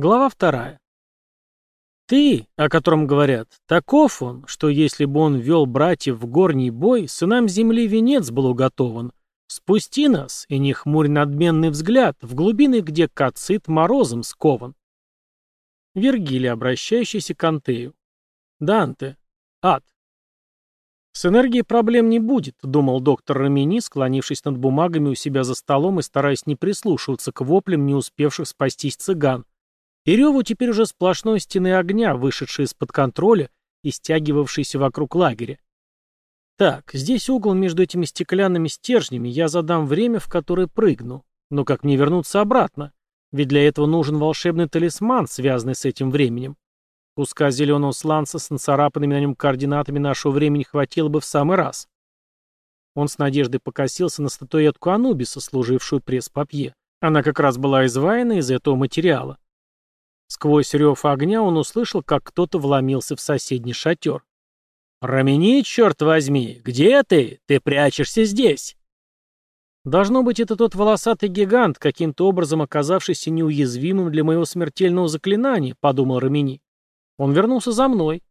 Глава вторая. Ты, о котором говорят, таков он, что если бы он вел братьев в горний бой, сынам земли венец был уготован. Спусти нас, и не хмурь надменный взгляд, в глубины, где кацит морозом скован. Вергилий, обращающийся к Антею. Данте. Ад. «С энергией проблем не будет», — думал доктор Рамини, склонившись над бумагами у себя за столом и стараясь не прислушиваться к воплям не успевших спастись цыган. И реву теперь уже сплошной стены огня, вышедшей из-под контроля и стягивавшейся вокруг лагеря. Так, здесь угол между этими стеклянными стержнями, я задам время, в которое прыгну. Но как мне вернуться обратно? Ведь для этого нужен волшебный талисман, связанный с этим временем. Куска зеленого сланца с нацарапанными на нем координатами нашего времени хватило бы в самый раз. Он с надеждой покосился на статуэтку Анубиса, служившую пресс-папье. Она как раз была изваяна из этого материала. Сквозь рев огня он услышал, как кто-то вломился в соседний шатер. «Рамини, черт возьми! Где ты? Ты прячешься здесь!» Должно быть, это тот волосатый гигант, каким-то образом оказавшийся неуязвимым для моего смертельного заклинания, подумал Рамини. Он вернулся за мной.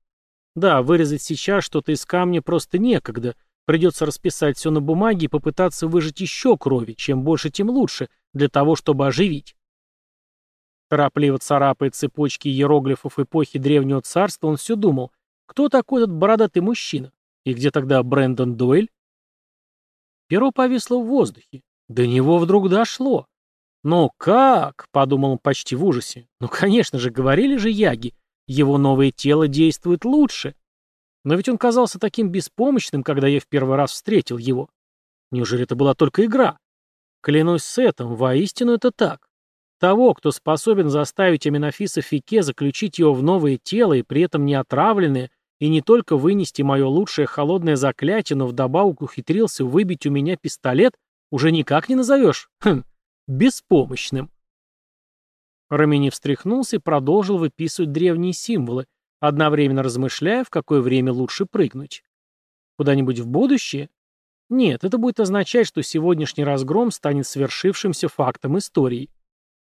Да, вырезать сейчас что-то из камня просто некогда. Придется расписать все на бумаге и попытаться выжать еще крови. Чем больше, тем лучше, для того, чтобы оживить. Торопливо царапая цепочки иероглифов эпохи Древнего Царства, он все думал, кто такой этот бородатый мужчина? И где тогда Брэндон Дойль? Перо повисло в воздухе. До него вдруг дошло. «Ну как?» — подумал он почти в ужасе. «Ну, конечно же, говорили же яги. Его новое тело действует лучше. Но ведь он казался таким беспомощным, когда я в первый раз встретил его. Неужели это была только игра? Клянусь Сетом, воистину это так. Того, кто способен заставить Аминофиса Фике заключить его в новое тело и при этом не отравленное, и не только вынести мое лучшее холодное заклятие, но вдобавок ухитрился выбить у меня пистолет, уже никак не назовешь, хм, беспомощным. Рамини встряхнулся и продолжил выписывать древние символы, одновременно размышляя, в какое время лучше прыгнуть. Куда-нибудь в будущее? Нет, это будет означать, что сегодняшний разгром станет свершившимся фактом истории.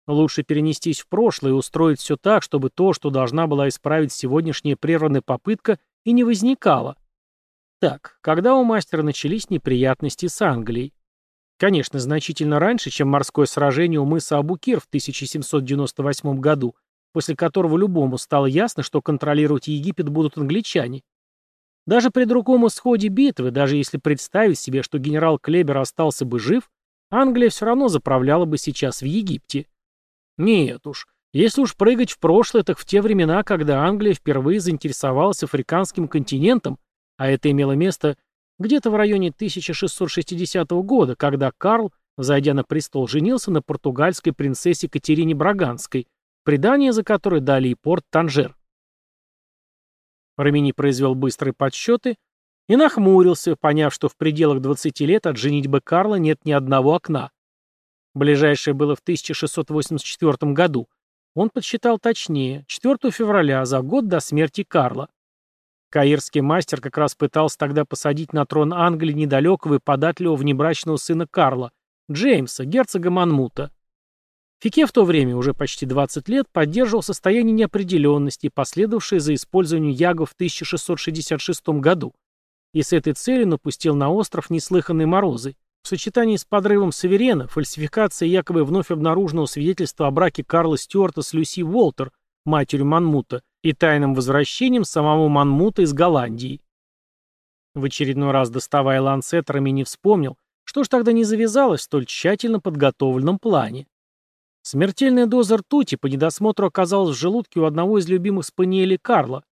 Лучше перенестись в прошлое и устроить все так, чтобы то, что должна была исправить сегодняшняя прерванная попытка, и не возникало. Так, когда у мастера начались неприятности с Англией? Конечно, значительно раньше, чем морское сражение у мыса Абукир в 1798 году, после которого любому стало ясно, что контролировать Египет будут англичане. Даже при другом исходе битвы, даже если представить себе, что генерал Клебер остался бы жив, Англия все равно заправляла бы сейчас в Египте. Нет уж, если уж прыгать в прошлое, так в те времена, когда Англия впервые заинтересовалась африканским континентом, а это имело место где-то в районе 1660 года, когда Карл, зайдя на престол, женился на португальской принцессе Катерине Браганской, предание за которой дали и порт Танжер. Рамини произвел быстрые подсчеты и нахмурился, поняв, что в пределах 20 лет от женитьбы Карла нет ни одного окна. Ближайшее было в 1684 году. Он подсчитал точнее, 4 февраля, за год до смерти Карла. Каирский мастер как раз пытался тогда посадить на трон Англии недалекого и податливого внебрачного сына Карла, Джеймса, герцога Манмута. Фике в то время, уже почти 20 лет, поддерживал состояние неопределенности, последовавшее за использованием ягов в 1666 году, и с этой целью напустил на остров неслыханные морозы. В сочетании с подрывом Саверена, фальсификацией якобы вновь обнаруженного свидетельства о браке Карла Стюарта с Люси Уолтер, матерью Манмута, и тайным возвращением самого Манмута из Голландии. В очередной раз доставая ланцет, Рами вспомнил, что ж тогда не завязалось в столь тщательно подготовленном плане. Смертельная доза ртути по недосмотру оказалась в желудке у одного из любимых спаниелей Карла.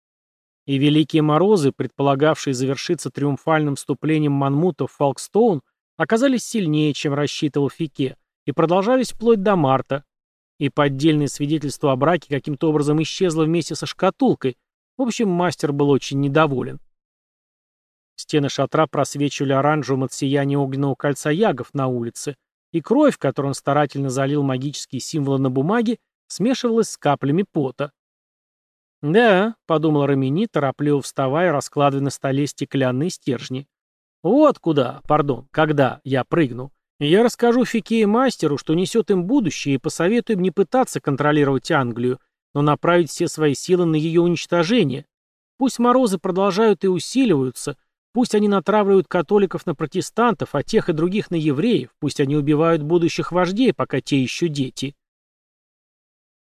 И Великие Морозы, предполагавшие завершиться триумфальным вступлением Манмута в Фолкстоун, оказались сильнее, чем рассчитывал Фике, и продолжались вплоть до марта, и поддельное свидетельство о браке каким-то образом исчезло вместе со шкатулкой. В общем, мастер был очень недоволен. Стены шатра просвечивали оранжевым от сияния огненного кольца ягов на улице, и кровь, которой он старательно залил магические символы на бумаге, смешивалась с каплями пота. «Да», — подумал Рамини, торопливо вставая, раскладывая на столе стеклянные стержни. «Вот куда, пардон, когда я прыгну. Я расскажу Фике и мастеру, что несет им будущее, и посоветую им не пытаться контролировать Англию, но направить все свои силы на ее уничтожение. Пусть морозы продолжают и усиливаются, пусть они натравливают католиков на протестантов, а тех и других на евреев, пусть они убивают будущих вождей, пока те еще дети.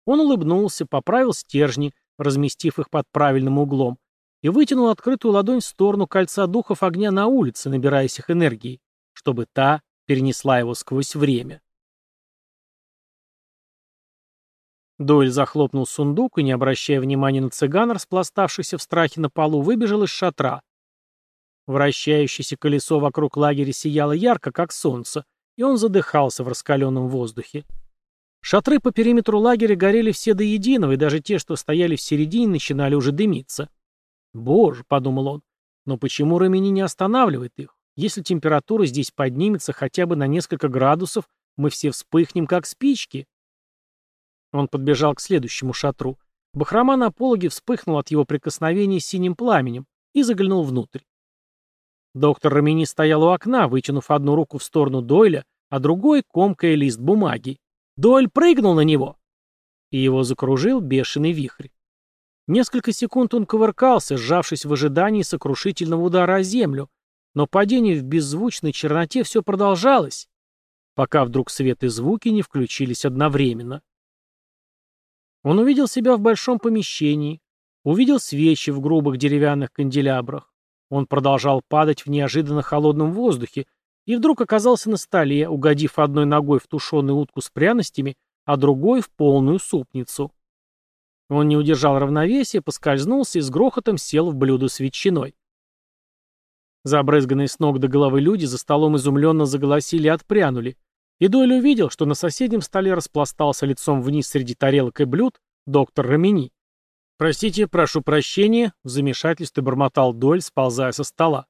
Он улыбнулся, поправил стержни, разместив их под правильным углом, и вытянул открытую ладонь в сторону кольца духов огня на улице, набираясь их энергией, чтобы та перенесла его сквозь время. Дойль захлопнул сундук и, не обращая внимания на цыган, распластавшихся в страхе на полу, выбежал из шатра. Вращающееся колесо вокруг лагеря сияло ярко, как солнце, и он задыхался в раскаленном воздухе. Шатры по периметру лагеря горели все до единого, и даже те, что стояли в середине, начинали уже дымиться. «Боже», — подумал он, — «но почему Рамини не останавливает их? Если температура здесь поднимется хотя бы на несколько градусов, мы все вспыхнем, как спички». Он подбежал к следующему шатру. Бахрома на пологе вспыхнул от его прикосновения синим пламенем и заглянул внутрь. Доктор Рамини стоял у окна, вытянув одну руку в сторону Дойля, а другой — комкая лист бумаги. Дойль прыгнул на него. И его закружил бешеный вихрь. Несколько секунд он кувыркался, сжавшись в ожидании сокрушительного удара о землю, но падение в беззвучной черноте все продолжалось, пока вдруг свет и звуки не включились одновременно. Он увидел себя в большом помещении, увидел свечи в грубых деревянных канделябрах. Он продолжал падать в неожиданно холодном воздухе и вдруг оказался на столе, угодив одной ногой в тушеную утку с пряностями, а другой в полную супницу. Он не удержал равновесия, поскользнулся и с грохотом сел в блюдо с ветчиной. Забрызганные с ног до головы люди за столом изумленно заголосили и отпрянули, и Дойль увидел, что на соседнем столе распластался лицом вниз среди тарелок и блюд доктор Рамини. «Простите, прошу прощения», — в замешательстве бормотал Дойль, сползая со стола.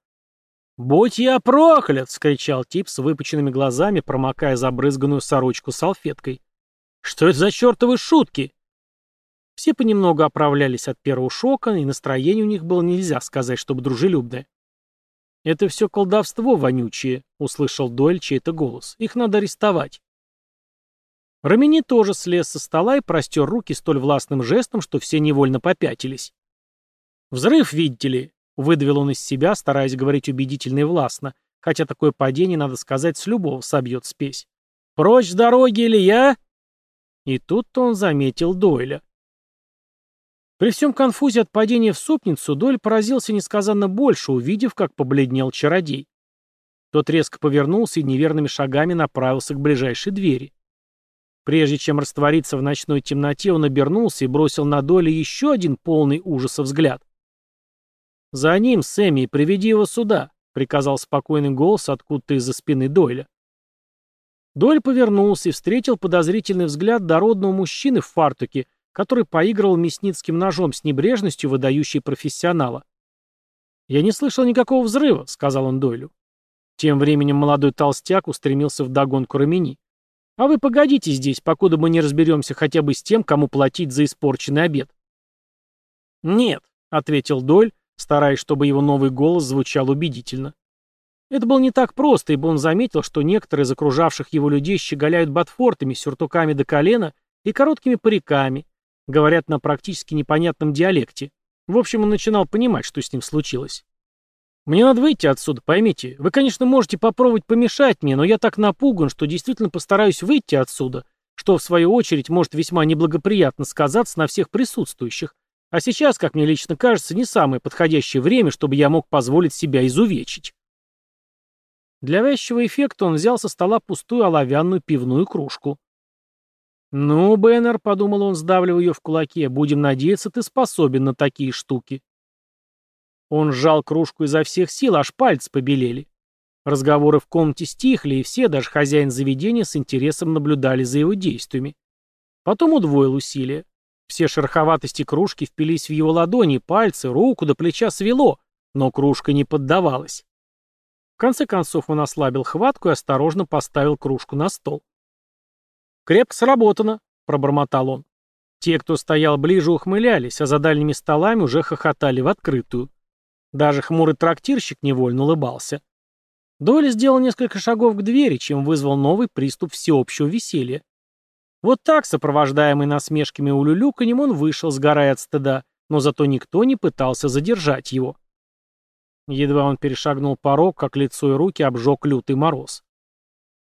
«Будь я проклят!» — скричал тип с выпученными глазами, промокая забрызганную сорочку салфеткой. «Что это за чертовы шутки?» Все понемногу оправлялись от первого шока, и настроение у них было нельзя сказать, чтобы дружелюбное. «Это все колдовство вонючее», — услышал Дойль чей-то голос. «Их надо арестовать». Рамини тоже слез со стола и простер руки столь властным жестом, что все невольно попятились. «Взрыв, видите ли», — выдавил он из себя, стараясь говорить убедительно и властно, хотя такое падение, надо сказать, с любого собьет спесь. «Прочь с дороги, или я?» И тут-то он заметил Дойля. При всем конфузе от падения в супницу Доль поразился несказанно больше, увидев, как побледнел чародей. Тот резко повернулся и неверными шагами направился к ближайшей двери. Прежде чем раствориться в ночной темноте, он обернулся и бросил на Доля еще один полный ужаса взгляд. «За ним, Сэмми, приведи его сюда», — приказал спокойный голос откуда-то из-за спины Дойля. Доль повернулся и встретил подозрительный взгляд дородного мужчины в фартуке, который поигрывал мясницким ножом с небрежностью, выдающей профессионала. «Я не слышал никакого взрыва», — сказал он Дойлю. Тем временем молодой толстяк устремился в догонку Рамини. «А вы погодите здесь, покуда мы не разберемся хотя бы с тем, кому платить за испорченный обед». «Нет», — ответил Дойль, стараясь, чтобы его новый голос звучал убедительно. Это было не так просто, ибо он заметил, что некоторые из окружавших его людей щеголяют ботфортами, сюртуками до колена и короткими париками, Говорят на практически непонятном диалекте. В общем, он начинал понимать, что с ним случилось. «Мне надо выйти отсюда, поймите. Вы, конечно, можете попробовать помешать мне, но я так напуган, что действительно постараюсь выйти отсюда, что, в свою очередь, может весьма неблагоприятно сказаться на всех присутствующих. А сейчас, как мне лично кажется, не самое подходящее время, чтобы я мог позволить себя изувечить». Для вязчего эффекта он взял со стола пустую оловянную пивную кружку. «Ну, Беннер», — подумал он, сдавливая ее в кулаке, — «будем надеяться, ты способен на такие штуки». Он сжал кружку изо всех сил, аж пальцы побелели. Разговоры в комнате стихли, и все, даже хозяин заведения, с интересом наблюдали за его действиями. Потом удвоил усилия. Все шероховатости кружки впились в его ладони, пальцы, руку до плеча свело, но кружка не поддавалась. В конце концов он ослабил хватку и осторожно поставил кружку на стол. «Крепко сработано», — пробормотал он. Те, кто стоял ближе, ухмылялись, а за дальними столами уже хохотали в открытую. Даже хмурый трактирщик невольно улыбался. Доля сделал несколько шагов к двери, чем вызвал новый приступ всеобщего веселья. Вот так, сопровождаемый насмешками улюлюканьем, он вышел, сгорая от стыда, но зато никто не пытался задержать его. Едва он перешагнул порог, как лицо и руки обжег лютый мороз.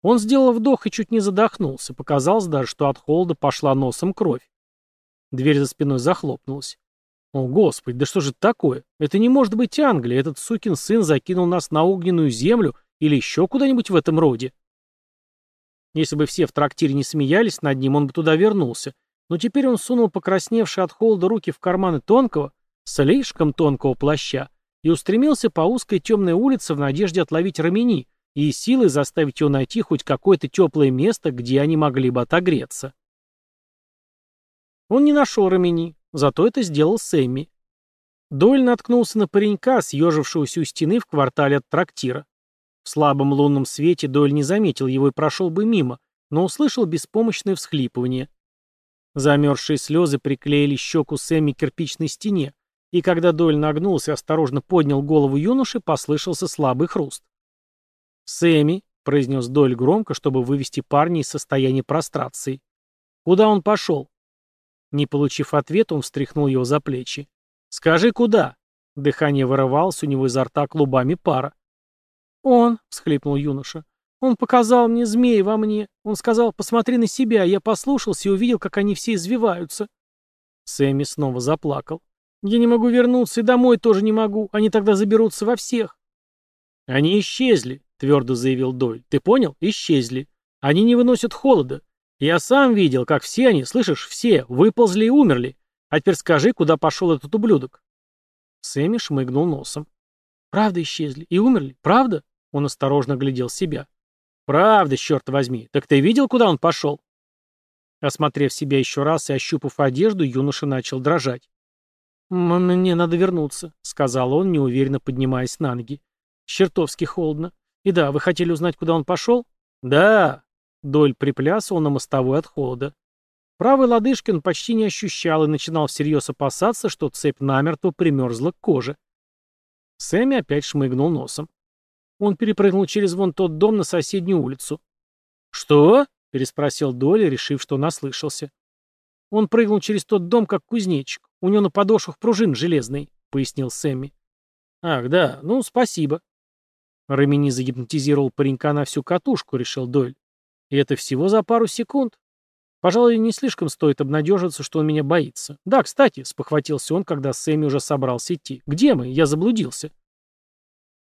Он сделал вдох и чуть не задохнулся, показалось даже, что от холода пошла носом кровь. Дверь за спиной захлопнулась. О, Господи, да что же это такое? Это не может быть Англия, этот сукин сын закинул нас на огненную землю или еще куда-нибудь в этом роде. Если бы все в трактире не смеялись над ним, он бы туда вернулся. Но теперь он сунул покрасневшие от холода руки в карманы тонкого, слишком тонкого плаща и устремился по узкой темной улице в надежде отловить Рамини и силой заставить его найти хоть какое-то теплое место, где они могли бы отогреться. Он не нашел Рамини, зато это сделал Сэмми. Дойль наткнулся на паренька, съежившегося у стены в квартале от трактира. В слабом лунном свете Дойль не заметил его и прошел бы мимо, но услышал беспомощное всхлипывание. Замерзшие слезы приклеили щеку Сэмми к кирпичной стене, и когда Дойль нагнулся и осторожно поднял голову юноши, послышался слабый хруст. «Сэмми», — произнес Дойль громко, чтобы вывести парня из состояния прострации. «Куда он пошел?» Не получив ответа, он встряхнул его за плечи. «Скажи, куда?» Дыхание вырывалось у него изо рта клубами пара. «Он», — всхлипнул юноша, — «он показал мне змеи во мне. Он сказал, посмотри на себя. Я послушался и увидел, как они все извиваются». Сэмми снова заплакал. Я не могу вернуться и домой тоже не могу. Они тогда заберутся во всех. Они исчезли, твердо заявил Дойль. Ты понял? Исчезли. Они не выносят холода. Я сам видел, как все они, слышишь, все, выползли и умерли. А теперь скажи, куда пошел этот ублюдок. Сэмми шмыгнул носом. Правда исчезли и умерли? Правда? Он осторожно глядел себя. Правда, черт возьми. Так ты видел, куда он пошел? Осмотрев себя еще раз и ощупав одежду, юноша начал дрожать. «Мне надо вернуться», — сказал он, неуверенно поднимаясь на ноги. «Чертовски холодно. И да, вы хотели узнать, куда он пошел?» «Да». Доль приплясывал на мостовой от холода. Правой лодыжки он почти не ощущал и начинал всерьез опасаться, что цепь намертво примерзла к коже. Сэмми опять шмыгнул носом. Он перепрыгнул через вон тот дом на соседнюю улицу. «Что?» — переспросил Доля, решив, что наслышался. Он прыгнул через тот дом, как кузнечик. У него на подошвах пружин железный, пояснил Сэмми. Ах, да, ну, спасибо. Рамини загипнотизировал паренька на всю катушку, решил Дойль. И это всего за пару секунд. Пожалуй, не слишком стоит обнадеживаться, что он меня боится. Да, кстати, спохватился он, когда Сэмми уже собрался идти. Где мы? Я заблудился.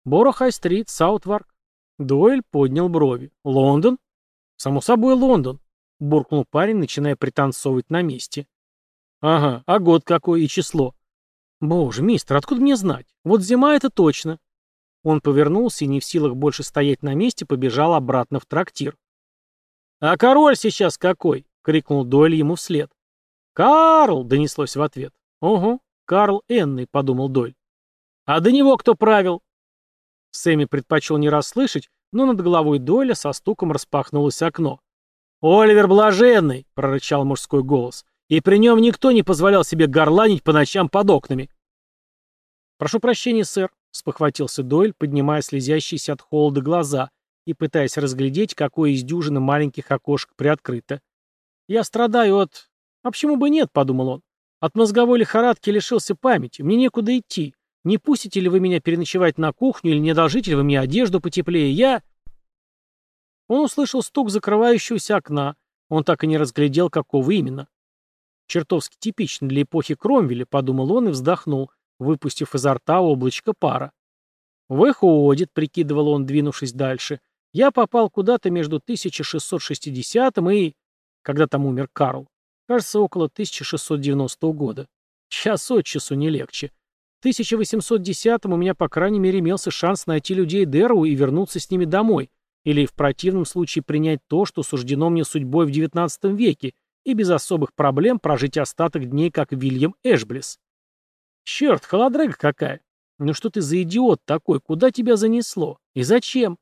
Боро-Хай-стрит, Саутварк. Дойль поднял брови. Лондон? Само собой, Лондон буркнул парень, начиная пританцовывать на месте. «Ага, а год какой и число?» «Боже, мистер, откуда мне знать? Вот зима это точно». Он повернулся и, не в силах больше стоять на месте, побежал обратно в трактир. «А король сейчас какой?» — крикнул Дойль ему вслед. «Карл!» — донеслось в ответ. «Ого, Карл Энный», — подумал Дойль. «А до него кто правил?» Сэмми предпочел не расслышать, но над головой Дойля со стуком распахнулось окно. «Оливер Блаженный!» — прорычал мужской голос. «И при нем никто не позволял себе горланить по ночам под окнами». «Прошу прощения, сэр», — спохватился Дойль, поднимая слезящиеся от холода глаза и пытаясь разглядеть, какое из дюжины маленьких окошек приоткрыто. «Я страдаю от...» «А почему бы нет?» — подумал он. «От мозговой лихорадки лишился памяти. Мне некуда идти. Не пустите ли вы меня переночевать на кухню или не одолжите ли вы мне одежду потеплее? Я...» Он услышал стук закрывающегося окна. Он так и не разглядел, какого именно. Чертовски типично для эпохи Кромвеля, подумал он и вздохнул, выпустив изо рта облачко пара. «Выходит», — прикидывал он, двинувшись дальше, — «я попал куда-то между 1660 и... Когда там умер Карл? Кажется, около 1690 года. Час от часу не легче. В 1810 у меня, по крайней мере, имелся шанс найти людей Дэру и вернуться с ними домой, или в противном случае принять то, что суждено мне судьбой в XIX веке, и без особых проблем прожить остаток дней, как Вильям Эшблис. Черт, холодрыга какая! Ну что ты за идиот такой? Куда тебя занесло? И зачем?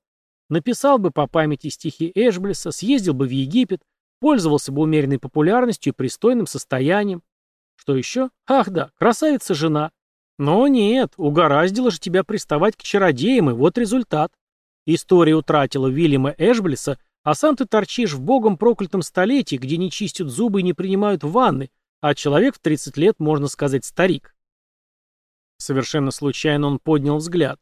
Написал бы по памяти стихи Эшблиса, съездил бы в Египет, пользовался бы умеренной популярностью и пристойным состоянием. Что еще? Ах да, красавица жена. Но нет, угораздило же тебя приставать к чародеям, и вот результат. История утратила Вильяма Эшблиса, А сам ты торчишь в богом проклятом столетии, где не чистят зубы и не принимают ванны, а человек в 30 лет, можно сказать, старик. Совершенно случайно он поднял взгляд.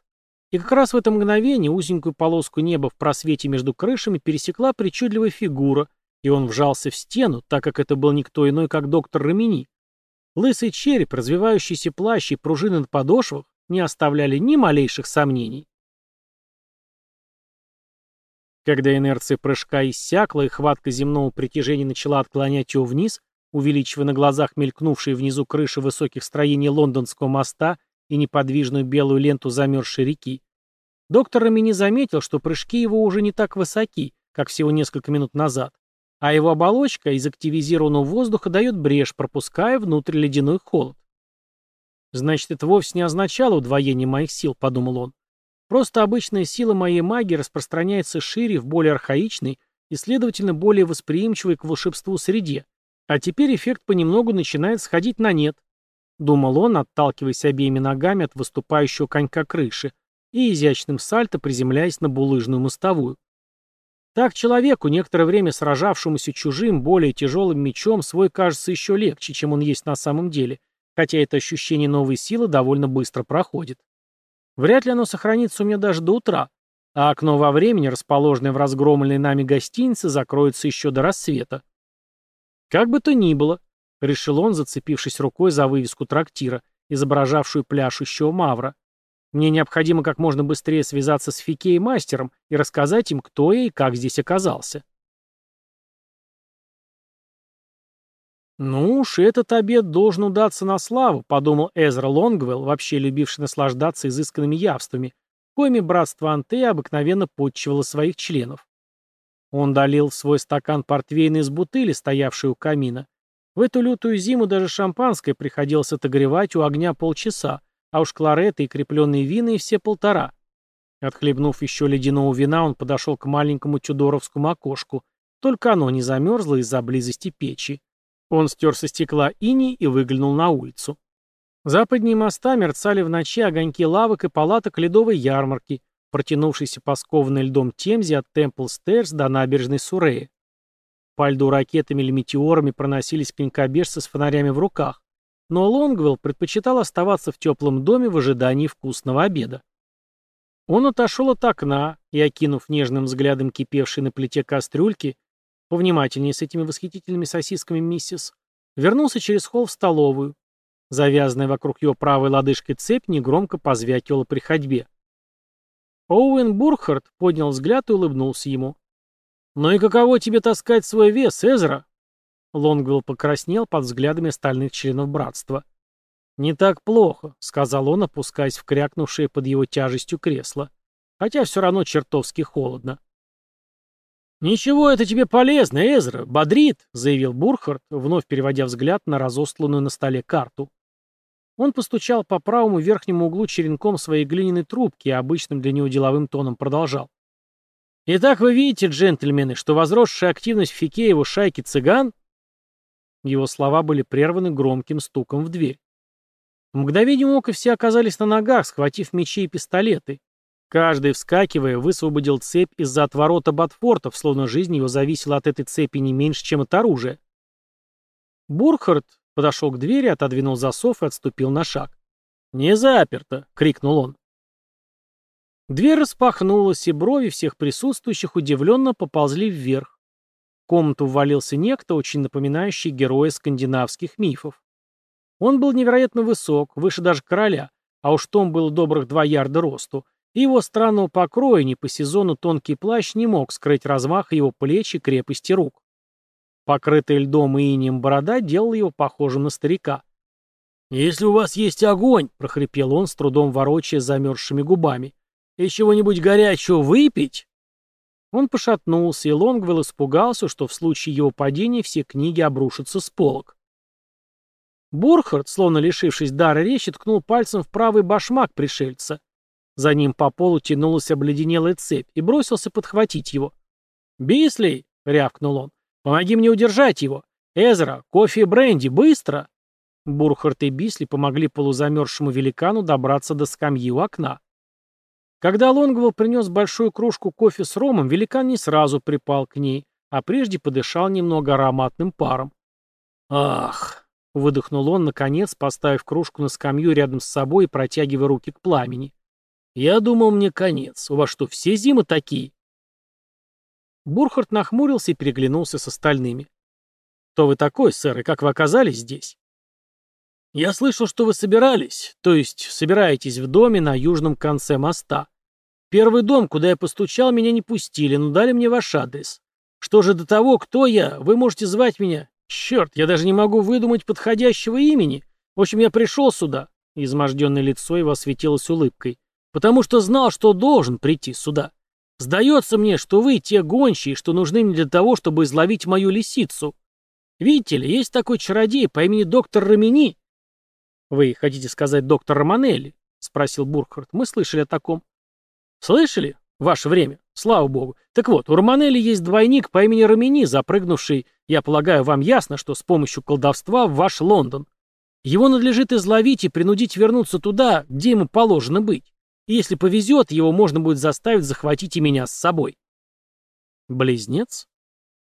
И как раз в это мгновение узенькую полоску неба в просвете между крышами пересекла причудливая фигура, и он вжался в стену, так как это был никто иной, как доктор Рамини. Лысый череп, развивающийся плащ и пружины на подошвах не оставляли ни малейших сомнений. Когда инерция прыжка иссякла и хватка земного притяжения начала отклонять его вниз, увеличивая на глазах мелькнувшие внизу крыши высоких строений лондонского моста и неподвижную белую ленту замерзшей реки, доктор Рамини заметил, что прыжки его уже не так высоки, как всего несколько минут назад, а его оболочка из активизированного воздуха дает брешь, пропуская внутрь ледяной холод. «Значит, это вовсе не означало удвоение моих сил», — подумал он. Просто обычная сила моей магии распространяется шире в более архаичной и, следовательно, более восприимчивой к волшебству среде, а теперь эффект понемногу начинает сходить на нет. Думал он, отталкиваясь обеими ногами от выступающего конька крыши и изящным сальто приземляясь на булыжную мостовую. Так человеку, некоторое время сражавшемуся чужим, более тяжелым мечом, свой кажется еще легче, чем он есть на самом деле, хотя это ощущение новой силы довольно быстро проходит. Вряд ли оно сохранится у меня даже до утра, а окно во времени, расположенное в разгромленной нами гостинице, закроется еще до рассвета. Как бы то ни было, решил он, зацепившись рукой за вывеску трактира, изображавшую пляшущего мавра. Мне необходимо как можно быстрее связаться с Фике мастером и рассказать им, кто я и как здесь оказался. «Ну уж, этот обед должен удаться на славу», — подумал Эзра Лонгвелл, вообще любивший наслаждаться изысканными явствами, коими братство Анте обыкновенно подчивало своих членов. Он долил в свой стакан портвейна из бутыли, стоявшей у камина. В эту лютую зиму даже шампанское приходилось отогревать у огня полчаса, а уж клареты и крепленные вина и все полтора. Отхлебнув еще ледяного вина, он подошел к маленькому тюдоровскому окошку, только оно не замерзло из-за близости печи. Он стер со стекла иней и выглянул на улицу. Западнее моста мерцали в ночи огоньки лавок и палаток ледовой ярмарки, протянувшейся по скованной льдом Темзе от Темпл-Стерс до набережной Суреи. По льду ракетами или метеорами проносились конькобежцы с фонарями в руках, но Лонгвелл предпочитал оставаться в теплом доме в ожидании вкусного обеда. Он отошел от окна и, окинув нежным взглядом кипевшей на плите кастрюльки, Повнимательнее с этими восхитительными сосисками, миссис. Вернулся через холл в столовую. Завязанная вокруг его правой лодыжкой цепь негромко позвякивала при ходьбе. Оуэн Бурхард поднял взгляд и улыбнулся ему. «Ну и каково тебе таскать свой вес, Эзра?» Лонгвилл покраснел под взглядами остальных членов братства. «Не так плохо», — сказал он, опускаясь в крякнувшее под его тяжестью кресло. «Хотя все равно чертовски холодно». «Ничего, это тебе полезно, Эзра, бодрит», — заявил Бурхард, вновь переводя взгляд на разостланную на столе карту. Он постучал по правому верхнему углу черенком своей глиняной трубки и обычным для него деловым тоном продолжал. «Итак, вы видите, джентльмены, что возросшая активность в Фикееву шайки цыган...» Его слова были прерваны громким стуком в дверь. В мгновение ока все оказались на ногах, схватив мечи и пистолеты. Каждый, вскакивая, высвободил цепь из-за отворота Батфортов, словно жизнь его зависела от этой цепи не меньше, чем от оружия. Бурхард подошел к двери, отодвинул засов и отступил на шаг. «Не заперто!» — крикнул он. Дверь распахнулась, и брови всех присутствующих удивленно поползли вверх. В комнату ввалился некто, очень напоминающий героя скандинавских мифов. Он был невероятно высок, выше даже короля, а уж Том был добрых два ярда росту, и его странного покроя не по сезону тонкий плащ не мог скрыть размах его плеч и крепости рук. Покрытая льдом и инием борода делала его похожим на старика. «Если у вас есть огонь», — прохрипел он, с трудом ворочая замерзшими губами, — «и чего-нибудь горячего выпить?» Он пошатнулся, и Лонгвелл испугался, что в случае его падения все книги обрушатся с полок. Бурхард, словно лишившись дара речи, ткнул пальцем в правый башмак пришельца. За ним по полу тянулась обледенелая цепь и бросился подхватить его. «Бисли!» — рявкнул он. «Помоги мне удержать его! Эзра, кофе и бренди, быстро!» Бурхард и Бисли помогли полузамерзшему великану добраться до скамьи у окна. Когда Лонгвелл принес большую кружку кофе с ромом, великан не сразу припал к ней, а прежде подышал немного ароматным паром. «Ах!» — выдохнул он, наконец, поставив кружку на скамью рядом с собой и протягивая руки к пламени. «Я думал, мне конец. У вас что, все зимы такие?» Бурхард нахмурился и переглянулся с остальными. «Кто вы такой, сэр, и как вы оказались здесь?» «Я слышал, что вы собирались, то есть собираетесь в доме на южном конце моста. Первый дом, куда я постучал, меня не пустили, но дали мне ваш адрес. Что же до того, кто я, вы можете звать меня... Черт, я даже не могу выдумать подходящего имени. В общем, я пришел сюда». Изможденное лицо его осветилось улыбкой. «Потому что знал, что должен прийти сюда. Сдается мне, что вы те гончие, что нужны мне для того, чтобы изловить мою лисицу. Видите ли, есть такой чародей по имени доктор Рамини, «Вы хотите сказать доктор Романелли?» — спросил Буркхарт. «Мы слышали о таком». «Слышали? Ваше время. Слава богу. Так вот, у Романелли есть двойник по имени Ромини, запрыгнувший, я полагаю, вам ясно, что с помощью колдовства в ваш Лондон. Его надлежит изловить и принудить вернуться туда, где ему положено быть. И если повезет, его можно будет заставить захватить и меня с собой». «Близнец?»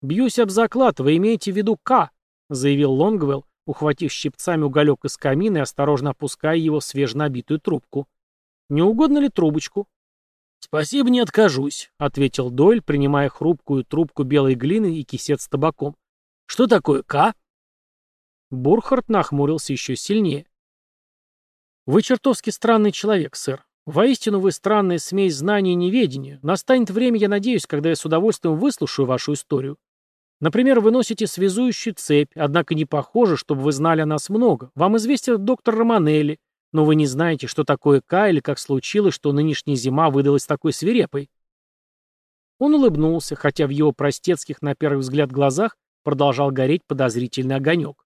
«Бьюсь об заклад, вы имеете в виду К», — заявил Лонгвелл, ухватив щипцами уголек из камина и осторожно опуская его в свеженабитую трубку. «Не угодно ли трубочку?» «Спасибо, не откажусь», — ответил Дойль, принимая хрупкую трубку белой глины и кисет с табаком. «Что такое К?» Бурхард нахмурился еще сильнее. «Вы чертовски странный человек, сэр. Воистину вы странная смесь знаний и неведения. Настанет время, я надеюсь, когда я с удовольствием выслушаю вашу историю. Например, вы носите связующую цепь, однако не похоже, чтобы вы знали о нас много. Вам известен доктор Романелли, но вы не знаете, что такое К или как случилось, что нынешняя зима выдалась такой свирепой. Он улыбнулся, хотя в его простецких на первый взгляд глазах продолжал гореть подозрительный огонек.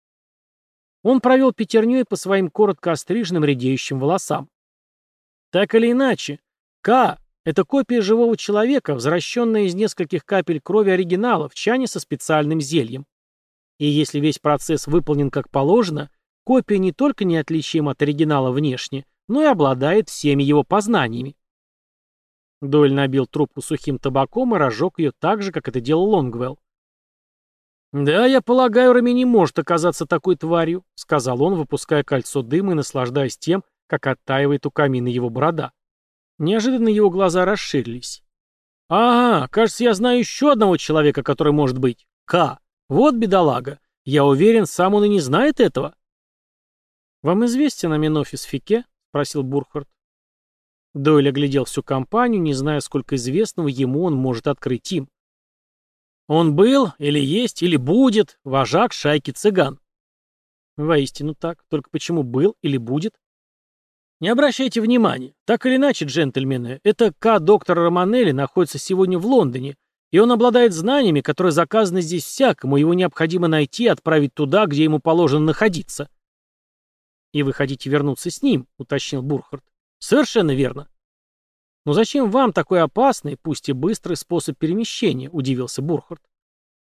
Он провел пятерней по своим коротко остриженным редеющим волосам. Так или иначе, К это копия живого человека, возвращенная из нескольких капель крови оригинала в чане со специальным зельем. И если весь процесс выполнен как положено, копия не только неотличима от оригинала внешне, но и обладает всеми его познаниями. Дойль набил трубку сухим табаком и разжег ее так же, как это делал Лонгвелл. «Да, я полагаю, Рами не может оказаться такой тварью», — сказал он, выпуская кольцо дыма и наслаждаясь тем, как оттаивает у камина его борода. Неожиданно его глаза расширились. «Ага, кажется, я знаю еще одного человека, который может быть. К. Вот бедолага. Я уверен, сам он и не знает этого». «Вам известен Аминофис Фике?» — спросил Бурхард. Дойль оглядел всю компанию, не зная, сколько известного ему он может открыть им. «Он был, или есть, или будет вожак шайки цыган». «Воистину так. Только почему был или будет?» Не обращайте внимания. Так или иначе, джентльмены, это К. доктор Романелли находится сегодня в Лондоне, и он обладает знаниями, которые заказаны здесь всякому, его необходимо найти и отправить туда, где ему положено находиться. «И вы хотите вернуться с ним?» — уточнил Бурхард. «Совершенно верно». «Но зачем вам такой опасный, пусть и быстрый способ перемещения?» — удивился Бурхард.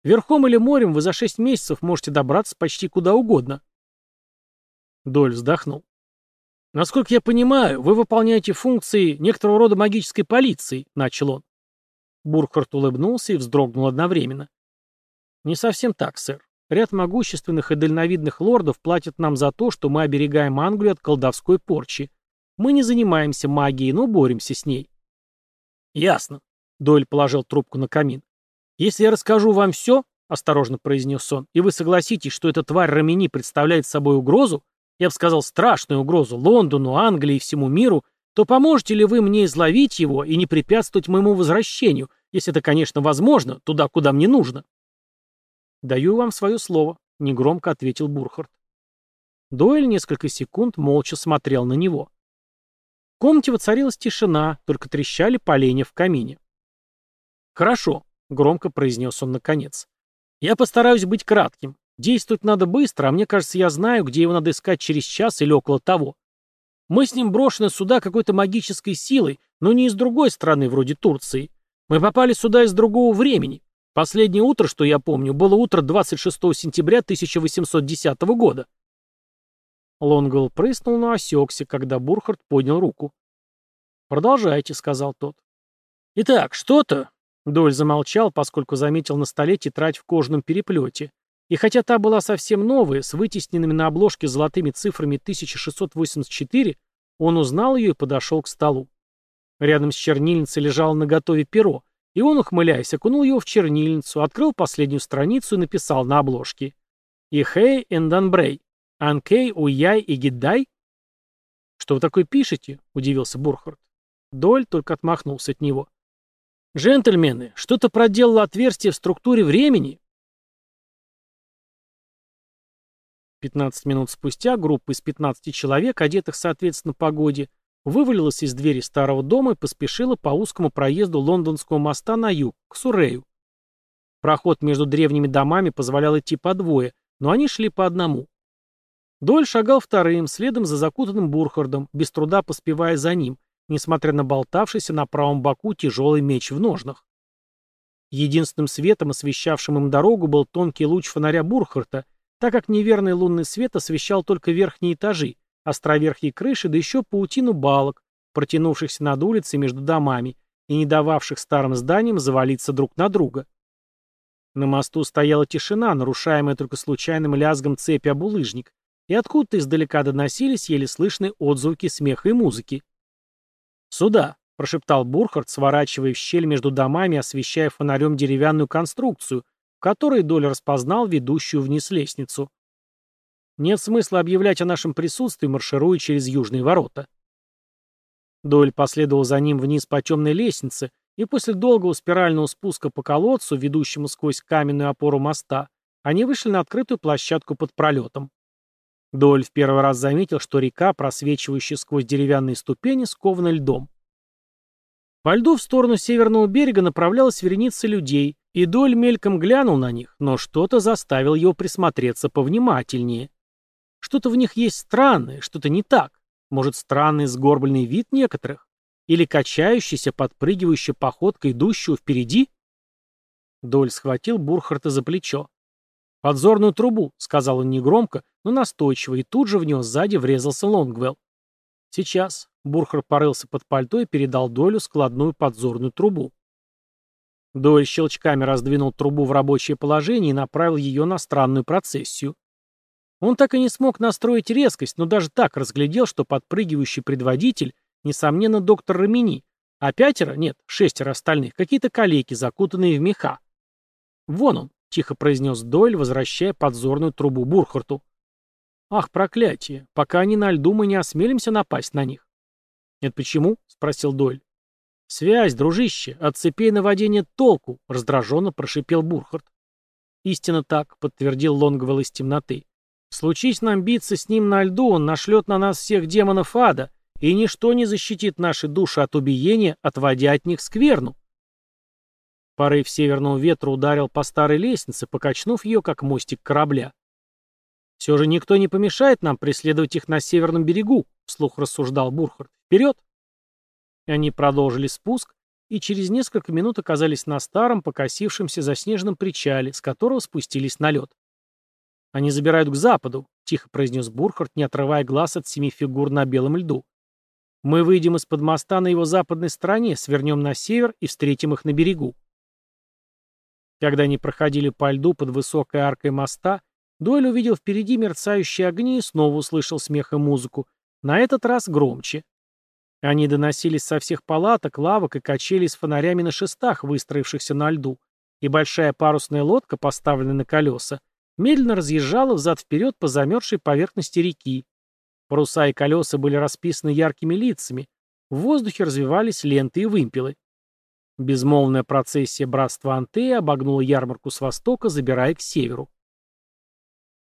«Верхом или морем вы за шесть месяцев можете добраться почти куда угодно». Доль вздохнул. «Насколько я понимаю, вы выполняете функции некоторого рода магической полиции», — начал он. Бурхард улыбнулся и вздрогнул одновременно. «Не совсем так, сэр. Ряд могущественных и дальновидных лордов платят нам за то, что мы оберегаем Англию от колдовской порчи. Мы не занимаемся магией, но боремся с ней». «Ясно», — Дойль положил трубку на камин. «Если я расскажу вам все, — осторожно произнес он, — и вы согласитесь, что эта тварь Рамини представляет собой угрозу, я бы сказал, страшную угрозу Лондону, Англии и всему миру, то поможете ли вы мне изловить его и не препятствовать моему возвращению, если это, конечно, возможно, туда, куда мне нужно?» «Даю вам свое слово», — негромко ответил Бурхард. Дойль несколько секунд молча смотрел на него. В комнате воцарилась тишина, только трещали поленья в камине. «Хорошо», — громко произнес он наконец. «Я постараюсь быть кратким. Действовать надо быстро, а мне кажется, я знаю, где его надо искать через час или около того. Мы с ним брошены сюда какой-то магической силой, но не из другой страны, вроде Турции. Мы попали сюда из другого времени. Последнее утро, что я помню, было утро 26 сентября 1810 года. Лонгвелл прыснул, но осекся, когда Бурхард поднял руку. «Продолжайте», — сказал тот. «Итак, что-то...» Доль замолчал, поскольку заметил на столе тетрадь в кожаном переплете. И хотя та была совсем новая, с вытесненными на обложке золотыми цифрами 1684, он узнал ее и подошел к столу. Рядом с чернильницей лежало наготове перо, и он, ухмыляясь, окунул его в чернильницу, открыл последнюю страницу и написал на обложке «Ихэй энданбрей, анкей уяй и гиддай?» «Что вы такое пишете?» — удивился Бурхард. Доль только отмахнулся от него. «Джентльмены, что-то проделало отверстие в структуре времени?» Пятнадцать минут спустя группа из пятнадцати человек, одетых соответственно погоде, вывалилась из двери старого дома и поспешила по узкому проезду лондонского моста на юг, к Сурею. Проход между древними домами позволял идти по двое, но они шли по одному. Доль шагал вторым, следом за закутанным Бурхардом, без труда поспевая за ним, несмотря на болтавшийся на правом боку тяжелый меч в ножнах. Единственным светом, освещавшим им дорогу, был тонкий луч фонаря Бурхарта, так как неверный лунный свет освещал только верхние этажи, островерхие крыши, да еще паутину балок, протянувшихся над улицей между домами и не дававших старым зданиям завалиться друг на друга. На мосту стояла тишина, нарушаемая только случайным лязгом цепи об улыжник, и откуда-то издалека доносились еле слышные отзвуки смеха и музыки. «Сюда!» — прошептал Бурхард, сворачивая в щель между домами, освещая фонарем деревянную конструкцию, которой Доль распознал ведущую вниз лестницу. Нет смысла объявлять о нашем присутствии, маршируя через южные ворота. Дойль последовал за ним вниз по темной лестнице, и после долгого спирального спуска по колодцу, ведущему сквозь каменную опору моста, они вышли на открытую площадку под пролетом. Дойль в первый раз заметил, что река, просвечивающая сквозь деревянные ступени, скована льдом. По льду в сторону северного берега направлялась вереница людей, и Доль мельком глянул на них, но что-то заставило его присмотреться повнимательнее. Что-то в них есть странное, что-то не так. Может, странный сгорбленный вид некоторых? Или качающийся, подпрыгивающий походка идущего впереди? Доль схватил Бурхарта за плечо. «Подзорную трубу», — сказал он негромко, но настойчиво, и тут же в него сзади врезался Лонгвелл. «Сейчас». Бурхард порылся под пальто и передал Долю складную подзорную трубу. Дойль щелчками раздвинул трубу в рабочее положение и направил ее на странную процессию. Он так и не смог настроить резкость, но даже так разглядел, что подпрыгивающий предводитель, несомненно, доктор Рамини, а пятеро, нет, шестеро остальных, какие-то калеки, закутанные в меха. «Вон он», — тихо произнес Дойль, возвращая подзорную трубу Бурхарту. «Ах, проклятие! Пока они на льду, мы не осмелимся напасть на них». «Это почему?» — спросил Дойль. «Связь, дружище, от цепей на воде нет толку», — раздраженно прошипел Бурхард. «Истинно так», — подтвердил Лонгвелл из темноты. Случись нам биться с ним на льду, он нашлет на нас всех демонов ада, и ничто не защитит наши души от убиения, отводя от них скверну. Порыв северного ветра ударил по старой лестнице, покачнув ее, как мостик корабля. «Все же никто не помешает нам преследовать их на северном берегу», — вслух рассуждал Бурхард. «Вперед!» Они продолжили спуск, и через несколько минут оказались на старом, покосившемся заснеженном причале, с которого спустились на лед. «Они забирают к западу», — тихо произнес Бурхард, не отрывая глаз от семи фигур на белом льду. «Мы выйдем из-под моста на его западной стороне, свернем на север и встретим их на берегу». Когда они проходили по льду под высокой аркой моста, Дойль увидел впереди мерцающие огни и снова услышал смех и музыку, на этот раз громче. Они доносились со всех палаток, лавок и качели с фонарями на шестах, выстроившихся на льду, и большая парусная лодка, поставленная на колеса, медленно разъезжала взад-вперед по замерзшей поверхности реки. Паруса и колеса были расписаны яркими лицами, в воздухе развивались ленты и вымпелы. Безмолвная процессия братства Антея обогнула ярмарку с востока, забирая к северу.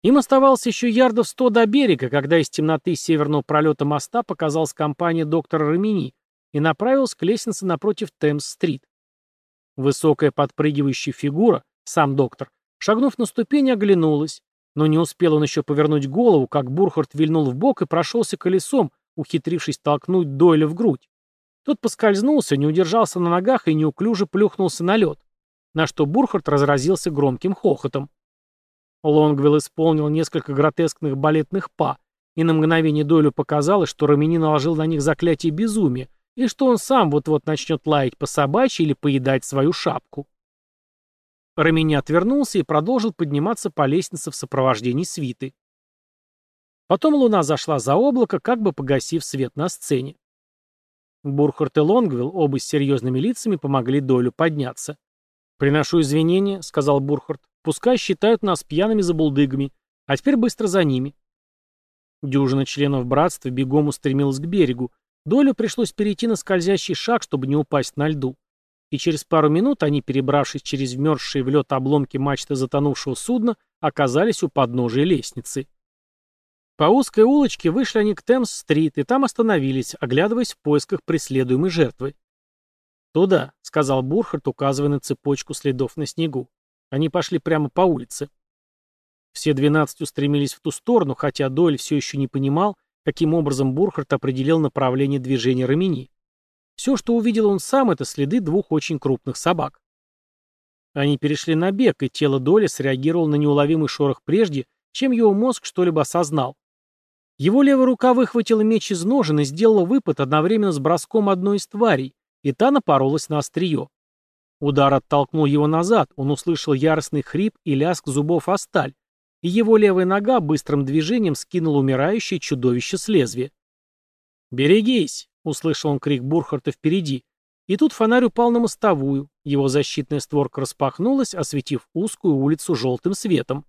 Им оставалось еще ярдов сто до берега, когда из темноты северного пролета моста показалась компания доктора Рамини и направилась к лестнице напротив Темс-стрит. Высокая подпрыгивающая фигура, сам доктор, Шагнув на ступень, оглянулась. Но не успел он еще повернуть голову, как Бурхард вильнул в бок и прошелся колесом, ухитрившись толкнуть Дойля в грудь. Тот поскользнулся, не удержался на ногах и неуклюже плюхнулся на лед, на что Бурхард разразился громким хохотом. Лонгвилл исполнил несколько гротескных балетных па, и на мгновение Дойлю показалось, что Рамини наложил на них заклятие безумия, и что он сам вот-вот начнет лаять по собачьи или поедать свою шапку. Рамини отвернулся и продолжил подниматься по лестнице в сопровождении свиты. Потом луна зашла за облако, как бы погасив свет на сцене. Бурхард и Лонгвилл, оба с серьезными лицами, помогли Долю подняться. «Приношу извинения», — сказал Бурхард. «Пускай считают нас пьяными забулдыгами, а теперь быстро за ними». Дюжина членов братства бегом устремилась к берегу. Долю пришлось перейти на скользящий шаг, чтобы не упасть на льду. И через пару минут они, перебравшись через вмерзшие в лед обломки мачты затонувшего судна, оказались у подножия лестницы. По узкой улочке вышли они к Темс-стрит и там остановились, оглядываясь в поисках преследуемой жертвы. «Туда», — сказал Бурхард, указывая на цепочку следов на снегу. Они пошли прямо по улице. Все двенадцать устремились в ту сторону, хотя Дойль все еще не понимал, каким образом Бурхард определил направление движения Рамини. Все, что увидел он сам, это следы двух очень крупных собак. Они перешли на бег, и тело Доли среагировало на неуловимый шорох прежде, чем его мозг что-либо осознал. Его левая рука выхватила меч из ножен и сделала выпад одновременно с броском одной из тварей, и та напоролась на острие. Удар оттолкнул его назад, он услышал яростный хрип и лязг зубов о сталь, и его левая нога быстрым движением скинула умирающее чудовище с лезвия. «Берегись!» — услышал он крик Бурхарта впереди, и тут фонарь упал на мостовую, его защитная створка распахнулась, осветив узкую улицу желтым светом.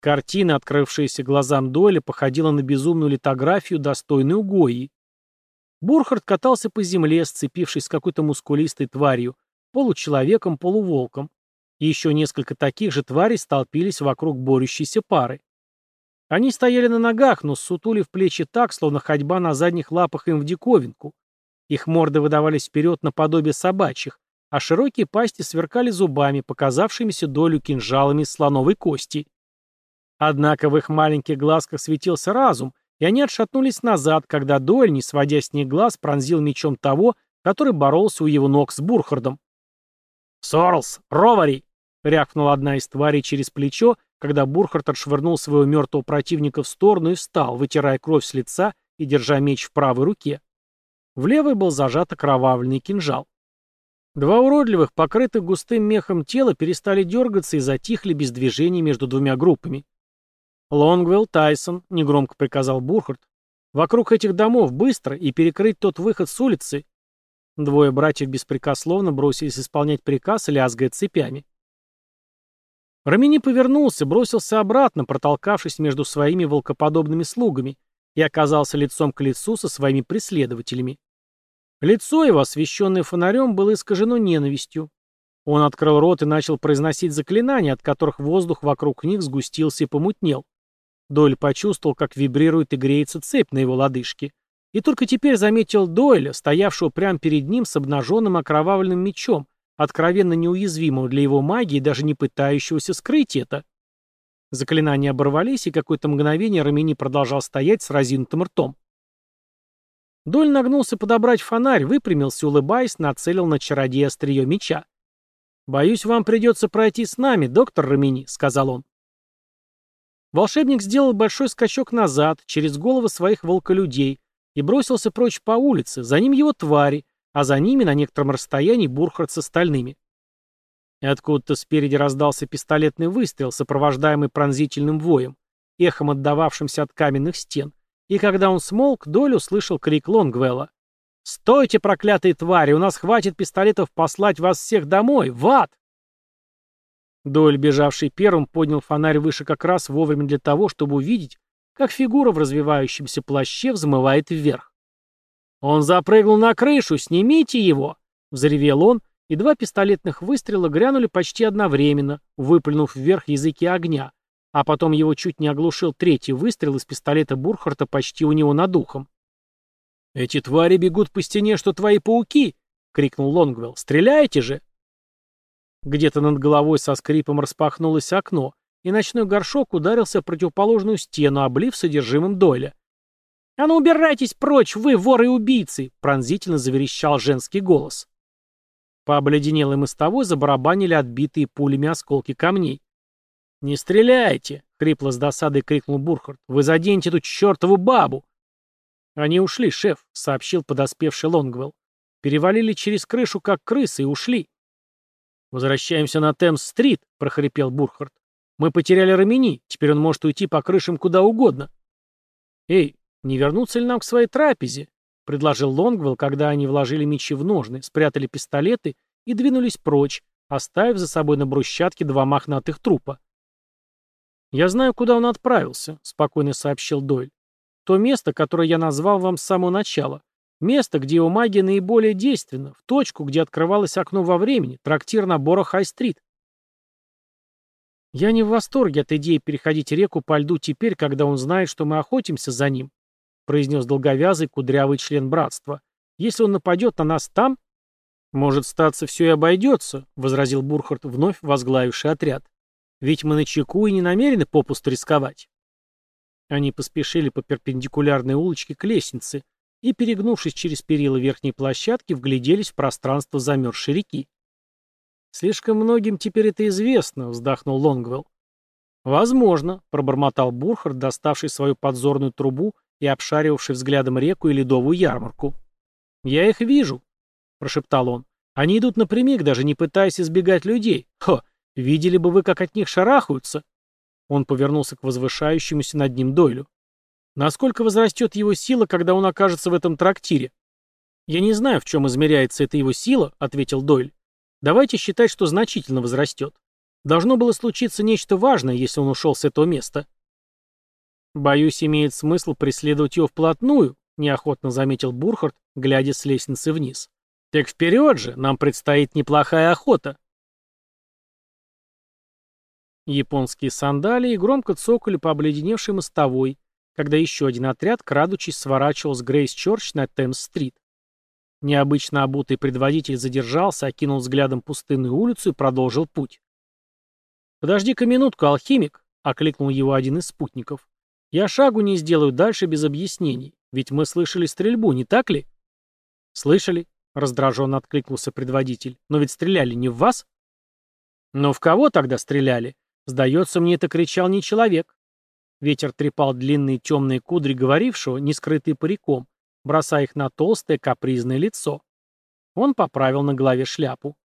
Картина, открывшаяся глазам Дойля, походила на безумную литографию, достойную Гои. Бурхард катался по земле, сцепившись с какой-то мускулистой тварью, получеловеком, полуволком. И еще несколько таких же тварей столпились вокруг борющейся пары. Они стояли на ногах, но сутули в плечи так, словно ходьба на задних лапах им в диковинку. Их морды выдавались вперед наподобие собачьих, а широкие пасти сверкали зубами, показавшимися долю кинжалами слоновой кости. Однако в их маленьких глазках светился разум, и они отшатнулись назад, когда Дойль, не сводя с них глаз, пронзил мечом того, который боролся у его ног с Бурхардом. «Сорлс! Ровари!» — рявкнула одна из тварей через плечо, когда Бурхард отшвырнул своего мертвого противника в сторону и встал, вытирая кровь с лица и держа меч в правой руке. В левой был зажат окровавленный кинжал. Два уродливых, покрытых густым мехом тела, перестали дергаться и затихли без движения между двумя группами. «Лонгвелл, Тайсон», — негромко приказал Бурхард. «Вокруг этих домов быстро и перекрыть тот выход с улицы». Двое братьев беспрекословно бросились исполнять приказ, лязгая цепями. Рамини повернулся, бросился обратно, протолкавшись между своими волкоподобными слугами, и оказался лицом к лицу со своими преследователями. Лицо его, освещенное фонарем, было искажено ненавистью. Он открыл рот и начал произносить заклинания, от которых воздух вокруг них сгустился и помутнел. Дойль почувствовал, как вибрирует и греется цепь на его лодыжке. И только теперь заметил Дойля, стоявшего прямо перед ним с обнаженным окровавленным мечом, откровенно неуязвимого для его магии, даже не пытающегося скрыть это. Заклинания оборвались, и какое-то мгновение Рамини продолжал стоять с разинутым ртом. Доль нагнулся подобрать фонарь, выпрямился, улыбаясь, нацелил на чародея острие меча. «Боюсь, вам придется пройти с нами, доктор Рамини», — сказал он. Волшебник сделал большой скачок назад, через головы своих волколюдей, и бросился прочь по улице, за ним его твари, а за ними на некотором расстоянии Бурхард с остальными. И откуда-то спереди раздался пистолетный выстрел, сопровождаемый пронзительным воем, эхом отдававшимся от каменных стен, и когда он смолк, Доль услышал крик Лонгвелла. «Стойте, проклятые твари! У нас хватит пистолетов послать вас всех домой, в ад!» Дойль, бежавший первым, поднял фонарь выше как раз вовремя для того, чтобы увидеть, как фигура в развивающемся плаще взмывает вверх. «Он запрыгнул на крышу! Снимите его!» — взревел он, и два пистолетных выстрела грянули почти одновременно, выплюнув вверх языки огня, а потом его чуть не оглушил третий выстрел из пистолета Бурхарта почти у него над ухом. «Эти твари бегут по стене, что твои пауки!» — крикнул Лонгвелл. «Стреляйте же!» Где-то над головой со скрипом распахнулось окно, и ночной горшок ударился в противоположную стену, облив содержимым Дойля. «А ну убирайтесь прочь, вы, воры и убийцы!» — пронзительно заверещал женский голос. По обледенелой мостовой забарабанили отбитые пулями осколки камней. «Не стреляйте!» — хрипло с досадой крикнул Бурхард. «Вы заденете эту чертову бабу!» «Они ушли, шеф», — сообщил подоспевший Лонгвелл. «Перевалили через крышу, как крысы, и ушли». «Возвращаемся на Темс-стрит», — прохрипел Бурхард. «Мы потеряли Рамини, теперь он может уйти по крышам куда угодно». «Эй, не вернуться ли нам к своей трапезе?» — предложил Лонгвелл, когда они вложили мечи в ножны, спрятали пистолеты и двинулись прочь, оставив за собой на брусчатке два мохнатых трупа. «Я знаю, куда он отправился», — спокойно сообщил Дойль. «То место, которое я назвал вам с самого начала. Место, где его магия наиболее действенна, в точку, где открывалось окно во времени, трактир на Бора-Хай-стрит». «Я не в восторге от идеи переходить реку по льду теперь, когда он знает, что мы охотимся за ним», — произнес долговязый кудрявый член братства. «Если он нападет на нас там...» «Может, статься все и обойдется», — возразил Бурхард, вновь возглавивший отряд. «Ведь мы на чеку и не намерены попусту рисковать». Они поспешили по перпендикулярной улочке к лестнице и, перегнувшись через перила верхней площадки, вгляделись в пространство замерзшей реки. «Слишком многим теперь это известно», — вздохнул Лонгвелл. «Возможно», — пробормотал Бурхард, доставший свою подзорную трубу и обшаривавший взглядом реку и ледовую ярмарку. «Я их вижу», — прошептал он. «Они идут напрямик, даже не пытаясь избегать людей. Хо, видели бы вы, как от них шарахаются!» Он повернулся к возвышающемуся над ним Дойлю. «Насколько возрастет его сила, когда он окажется в этом трактире?» «Я не знаю, в чем измеряется эта его сила», — ответил Дойль. «Давайте считать, что значительно возрастет. Должно было случиться нечто важное, если он ушел с этого места». «Боюсь, имеет смысл преследовать его вплотную», — неохотно заметил Бурхард, глядя с лестницы вниз. Так вперед же, нам предстоит неплохая охота. Японские сандалии громко цокали по обледеневшей мостовой, когда еще один отряд, крадучись, сворачивал с Грейс-Чорч на Темс-стрит. Необычно обутый предводитель задержался, окинул взглядом пустынную улицу и продолжил путь. «Подожди-ка минутку, алхимик!» — окликнул его один из спутников. «Я шагу не сделаю дальше без объяснений, ведь мы слышали стрельбу, не так ли?» «Слышали. — раздраженно откликнулся предводитель. «Но ведь стреляли не в вас?» «Но в кого тогда стреляли? Сдается мне, это кричал не человек». Ветер трепал длинные темные кудри говорившего, не скрытые париком, бросая их на толстое капризное лицо. Он поправил на голове шляпу.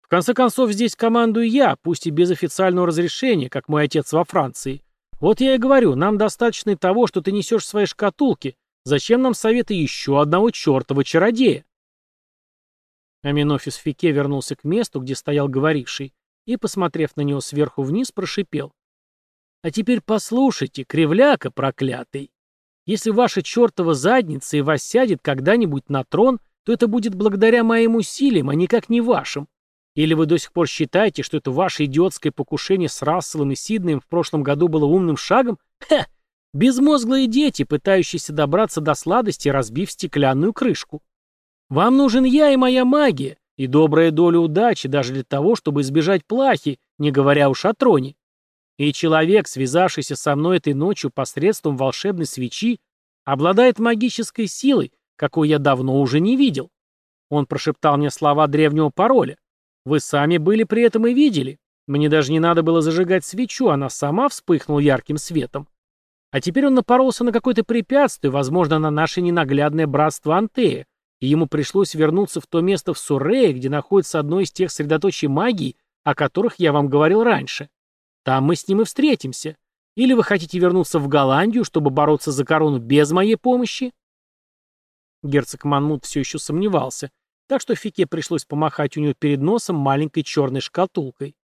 «В конце концов, здесь командую я, пусть и без официального разрешения, как мой отец во Франции. Вот я и говорю, нам достаточно и того, что ты несешь в своей шкатулке. Зачем нам советы еще одного чертова чародея?» Аминофис Фике вернулся к месту, где стоял говоривший, и, посмотрев на него сверху вниз, прошипел. «А теперь послушайте, кривляка проклятый. Если ваша чертова задница и воссядет когда-нибудь на трон, то это будет благодаря моим усилиям, а никак не вашим. Или вы до сих пор считаете, что это ваше идиотское покушение с Расселом и Сиднеем в прошлом году было умным шагом? Ха! Безмозглые дети, пытающиеся добраться до сладости, разбив стеклянную крышку. Вам нужен я и моя магия, и добрая доля удачи даже для того, чтобы избежать плахи, не говоря уж о троне. И человек, связавшийся со мной этой ночью посредством волшебной свечи, обладает магической силой, какой я давно уже не видел. Он прошептал мне слова древнего пароля. Вы сами были при этом и видели. Мне даже не надо было зажигать свечу, она сама вспыхнула ярким светом. А теперь он напоролся на какое-то препятствие, возможно, на наше ненаглядное братство Антея, и ему пришлось вернуться в то место в Сурее, где находится одно из тех средоточий магии, о которых я вам говорил раньше. Там мы с ним и встретимся. Или вы хотите вернуться в Голландию, чтобы бороться за корону без моей помощи?» Герцог Манмут все еще сомневался, так что Фике пришлось помахать у него перед носом маленькой черной шкатулкой.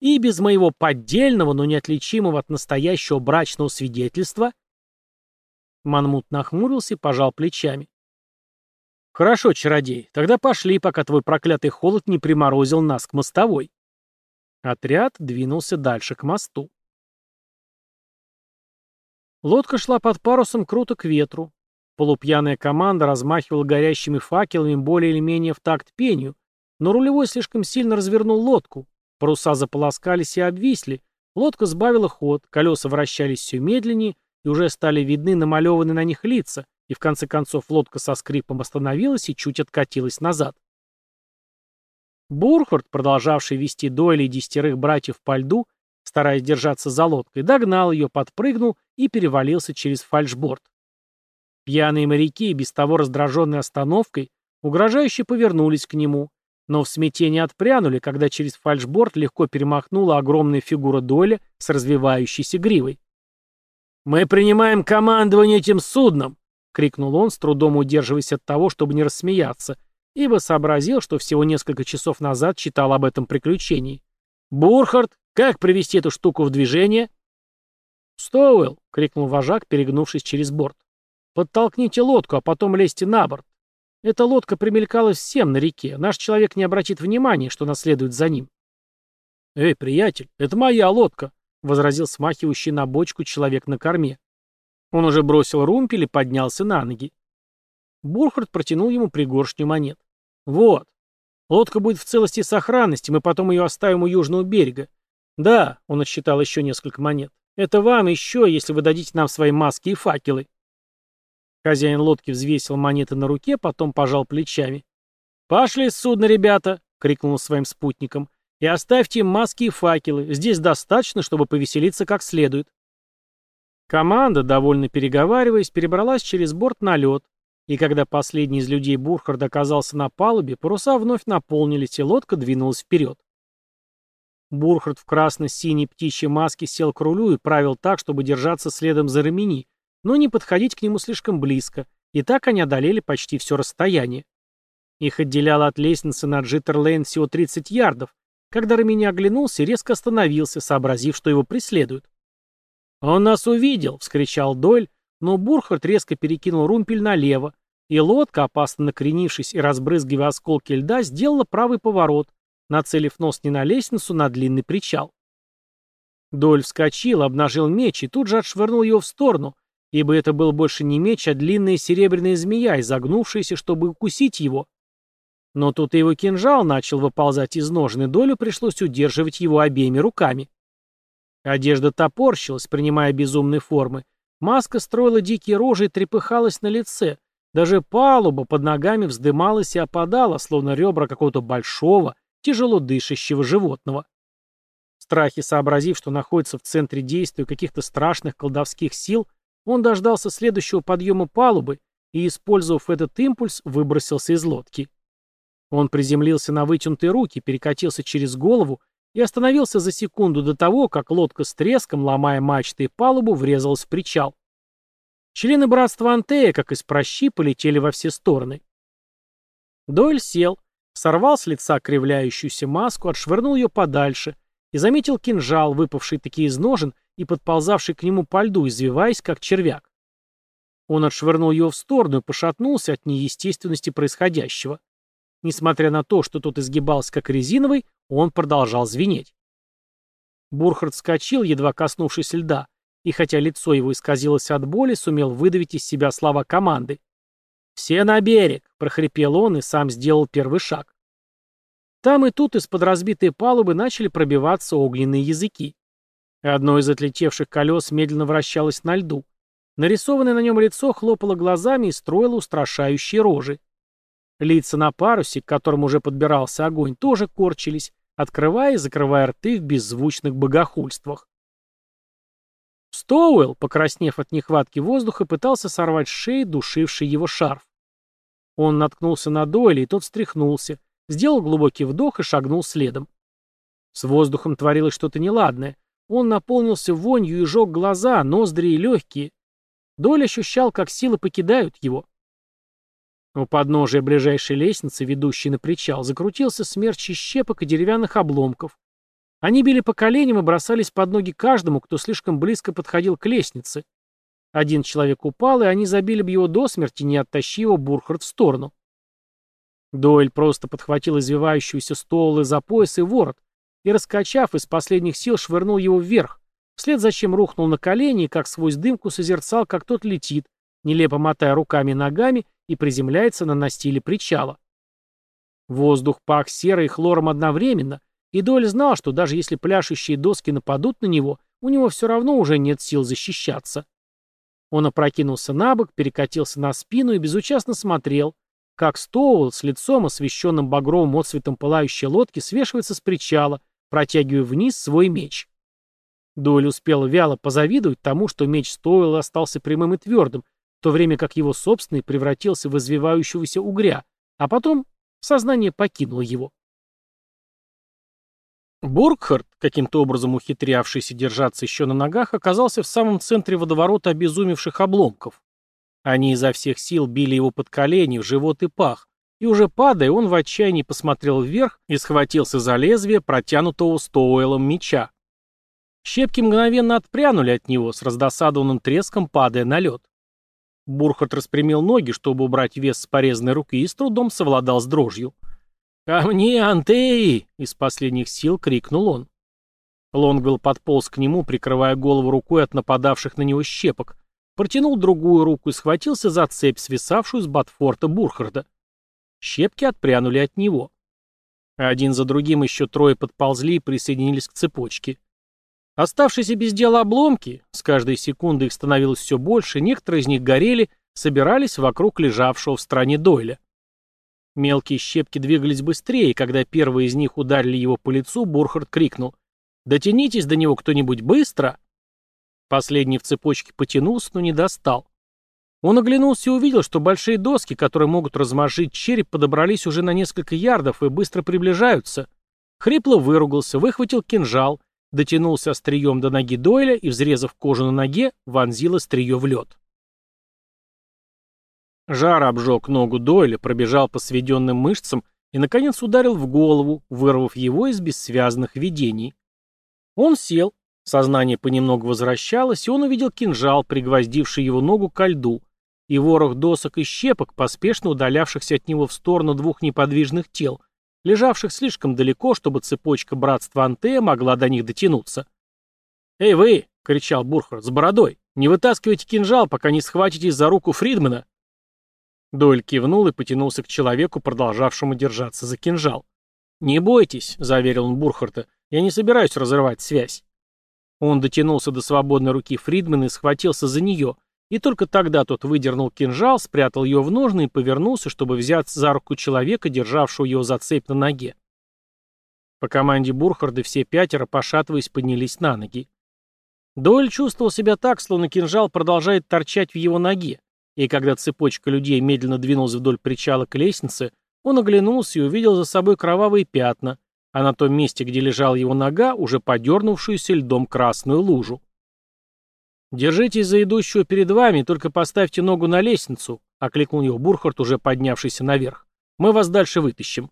И без моего поддельного, но неотличимого от настоящего брачного свидетельства Манмут нахмурился и пожал плечами. «Хорошо, чародей, тогда пошли, пока твой проклятый холод не приморозил нас к мостовой». Отряд двинулся дальше к мосту. Лодка шла под парусом круто к ветру. Полупьяная команда размахивала горящими факелами более или менее в такт пению, но рулевой слишком сильно развернул лодку. Паруса заполоскались и обвисли. Лодка сбавила ход, колеса вращались все медленнее, и уже стали видны намалеванные на них лица, и в конце концов лодка со скрипом остановилась и чуть откатилась назад. Бурхард, продолжавший вести Дойля и десятерых братьев по льду, стараясь держаться за лодкой, догнал ее, подпрыгнул и перевалился через фальшборд. Пьяные моряки, без того раздраженные остановкой, угрожающе повернулись к нему, но в смятении отпрянули, когда через фальшборд легко перемахнула огромная фигура Доля с развивающейся гривой. «Мы принимаем командование этим судном!» — крикнул он, с трудом удерживаясь от того, чтобы не рассмеяться, ибо сообразил, что всего несколько часов назад читал об этом приключении. «Бурхард, как привести эту штуку в движение?» «Стоуэлл!» — крикнул вожак, перегнувшись через борт. «Подтолкните лодку, а потом лезьте на борт. Эта лодка примелькалась всем на реке. Наш человек не обратит внимания, что наследует за ним». «Эй, приятель, это моя лодка!» — возразил смахивающий на бочку человек на корме. Он уже бросил румпель и поднялся на ноги. Бурхард протянул ему пригоршню монет. «Вот. Лодка будет в целости и сохранности, мы потом ее оставим у южного берега. Да, он отсчитал еще несколько монет. Это вам еще, если вы дадите нам свои маски и факелы». Хозяин лодки взвесил монеты на руке, потом пожал плечами. «Пошли с судна, ребята!» — крикнул своим спутникам. «И оставьте им маски и факелы. Здесь достаточно, чтобы повеселиться как следует». Команда, довольно переговариваясь, перебралась через борт на лед, и когда последний из людей Бурхарда оказался на палубе, паруса вновь наполнились, и лодка двинулась вперед. Бурхард в красно-синей птичьей маске сел к рулю и правил так, чтобы держаться следом за Рамини, но не подходить к нему слишком близко, и так они одолели почти все расстояние. Их отделяло от лестницы на Джиттерлейн всего 30 ярдов, когда Рамини оглянулся и резко остановился, сообразив, что его преследуют. «Он нас увидел!» — вскричал Дойль, но Бурхард резко перекинул румпель налево, и лодка, опасно накренившись и разбрызгивая осколки льда, сделала правый поворот, нацелив нос не на лестницу, на длинный причал. Доль вскочил, обнажил меч и тут же отшвырнул его в сторону, ибо это был больше не меч, а длинная серебряная змея, изогнувшаяся, чтобы укусить его. Но тут и его кинжал начал выползать из ножен, и Долю пришлось удерживать его обеими руками. Одежда топорщилась, принимая безумные формы, Маска строила дикие рожи и трепыхалась на лице. Даже палуба под ногами вздымалась и опадала, словно ребра какого-то большого, тяжело дышащего животного. В страхе сообразив, что находится в центре действия каких-то страшных колдовских сил, он дождался следующего подъема палубы и, использовав этот импульс, выбросился из лодки. Он приземлился на вытянутые руки, перекатился через голову и остановился за секунду до того, как лодка с треском, ломая мачты и палубу, врезалась в причал. Члены братства Антея, как из прощи, полетели во все стороны. Дойль сел, сорвал с лица кривляющуюся маску, отшвырнул ее подальше и заметил кинжал, выпавший таки из ножен и подползавший к нему по льду, извиваясь, как червяк. Он отшвырнул ее в сторону и пошатнулся от неестественности происходящего. Несмотря на то, что тот изгибался как резиновый, он продолжал звенеть. Бурхард вскочил, едва коснувшись льда, и хотя лицо его исказилось от боли, сумел выдавить из себя слова команды. «Все на берег!» — прохрипел он и сам сделал первый шаг. Там и тут из-под разбитой палубы начали пробиваться огненные языки. Одно из отлетевших колес медленно вращалось на льду. Нарисованное на нем лицо хлопало глазами и строило устрашающие рожи. Лица на парусе, к которому уже подбирался огонь, тоже корчились, открывая и закрывая рты в беззвучных богохульствах. Стоуэлл, покраснев от нехватки воздуха, пытался сорвать с шеи душивший его шарф. Он наткнулся на Дойля, и тот встряхнулся, сделал глубокий вдох и шагнул следом. С воздухом творилось что-то неладное. Он наполнился вонью и жег глаза, ноздри и легкие. Доль ощущал, как силы покидают его. У подножия ближайшей лестницы, ведущей на причал, закрутился смерч из щепок и деревянных обломков. Они били по коленям и бросались под ноги каждому, кто слишком близко подходил к лестнице. Один человек упал, и они забили бы его до смерти, не оттащив его Бурхард в сторону. Дойль просто подхватил извивающуюся столы за пояс и ворот, и, раскачав, из последних сил швырнул его вверх, вслед за чем рухнул на колени и, как сквозь дымку, созерцал, как тот летит, нелепо мотая руками и ногами, и приземляется на настиле причала. Воздух пах серой и хлором одновременно, и Доль знал, что даже если пляшущие доски нападут на него, у него все равно уже нет сил защищаться. Он опрокинулся на бок, перекатился на спину и безучастно смотрел, как Стоуэлл с лицом, освещенным багровым отцветом пылающей лодки, свешивается с причала, протягивая вниз свой меч. Дойль успел вяло позавидовать тому, что меч Стоуэлла остался прямым и твердым, то время как его собственный превратился в извивающегося угря, а потом сознание покинуло его. Бургхард, каким-то образом ухитрявшийся держаться еще на ногах, оказался в самом центре водоворота обезумевших обломков. Они изо всех сил били его под колени, в живот и пах, и уже падая, он в отчаянии посмотрел вверх и схватился за лезвие протянутого Стоуэлом меча. Щепки мгновенно отпрянули от него, с раздосадованным треском падая на лед. Бурхард распрямил ноги, чтобы убрать вес с порезанной руки, и с трудом совладал с дрожью. «Ко мне, Антеи!» — из последних сил крикнул он. Лонгвелл подполз к нему, прикрывая голову рукой от нападавших на него щепок, протянул другую руку и схватился за цепь, свисавшую с Батфорта Бурхарда. Щепки отпрянули от него. Один за другим еще трое подползли и присоединились к цепочке. Оставшиеся без дела обломки, с каждой секундой их становилось все больше, некоторые из них горели, собирались вокруг лежавшего в стороне Дойля. Мелкие щепки двигались быстрее, и когда первые из них ударили его по лицу, Бурхард крикнул «Дотянитесь до него кто-нибудь быстро!» Последний в цепочке потянулся, но не достал. Он оглянулся и увидел, что большие доски, которые могут размажить череп, подобрались уже на несколько ярдов и быстро приближаются. Хрипло выругался, выхватил кинжал, дотянулся острием до ноги Дойля и, взрезав кожу на ноге, вонзил острие в лед. Жар обжег ногу Дойля, пробежал по сведенным мышцам и, наконец, ударил в голову, вырвав его из бессвязных видений. Он сел, сознание понемногу возвращалось, и он увидел кинжал, пригвоздивший его ногу ко льду, и ворох досок и щепок, поспешно удалявшихся от него в сторону двух неподвижных тел, лежавших слишком далеко, чтобы цепочка братства Антея могла до них дотянуться. «Эй вы!» — кричал Бурхар, — «с бородой! Не вытаскивайте кинжал, пока не схватитесь за руку Фридмана!» Дойль кивнул и потянулся к человеку, продолжавшему держаться за кинжал. «Не бойтесь», — заверил он Бурхарта, — «я не собираюсь разрывать связь». Он дотянулся до свободной руки Фридмана и схватился за нее, и только тогда тот выдернул кинжал, спрятал ее в ножны и повернулся, чтобы взять за руку человека, державшего его за цепь на ноге. По команде Бурхарда все пятеро, пошатываясь, поднялись на ноги. Дойль чувствовал себя так, словно кинжал продолжает торчать в его ноге, и когда цепочка людей медленно двинулась вдоль причала к лестнице, он оглянулся и увидел за собой кровавые пятна, а на том месте, где лежала его нога, уже подернувшуюся льдом красную лужу. «Держитесь за идущего перед вами, только поставьте ногу на лестницу», — окликнул его Бурхард, уже поднявшийся наверх. «Мы вас дальше вытащим».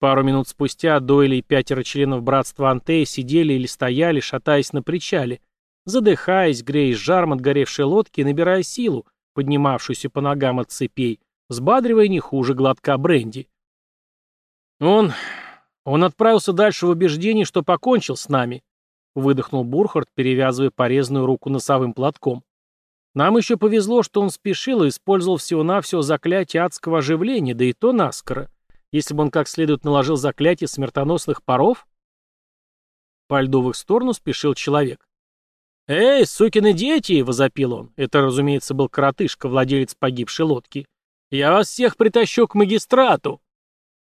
Пару минут спустя Дойли и пятеро членов братства Антея сидели или стояли, шатаясь на причале, задыхаясь, греясь жаром от горевшей лодки и набирая силу, поднимавшуюся по ногам от цепей, взбадривая не хуже глотка бренди. «Он... он отправился дальше в убеждении, что покончил с нами», выдохнул Бурхард, перевязывая порезанную руку носовым платком. «Нам еще повезло, что он спешил и использовал всего-навсего заклятие адского оживления, да и то наскоро. Если бы он как следует наложил заклятие смертоносных паров...» По льду в их сторону спешил человек. «Эй, сукины дети!» — возопил он. Это, разумеется, был коротышка, владелец погибшей лодки. «Я вас всех притащу к магистрату!»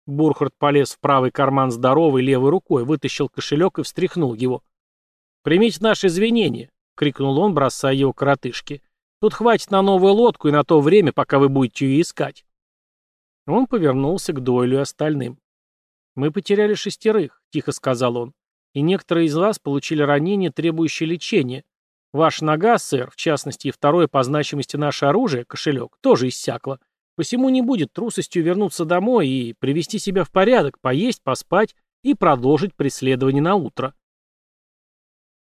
Бурхард полез в правый карман здоровой левой рукой, вытащил кошелек и встряхнул его. «Примите наши извинения!» — крикнул он, бросая его коротышке. «Тут хватит на новую лодку и на то время, пока вы будете ее искать». Он повернулся к Дойлю и остальным. «Мы потеряли шестерых», — тихо сказал он и некоторые из вас получили ранения, требующие лечения. Ваша нога, сэр, в частности и второе по значимости наше оружие, кошелек, тоже иссякло. Посему не будет трусостью вернуться домой и привести себя в порядок, поесть, поспать и продолжить преследование на утро.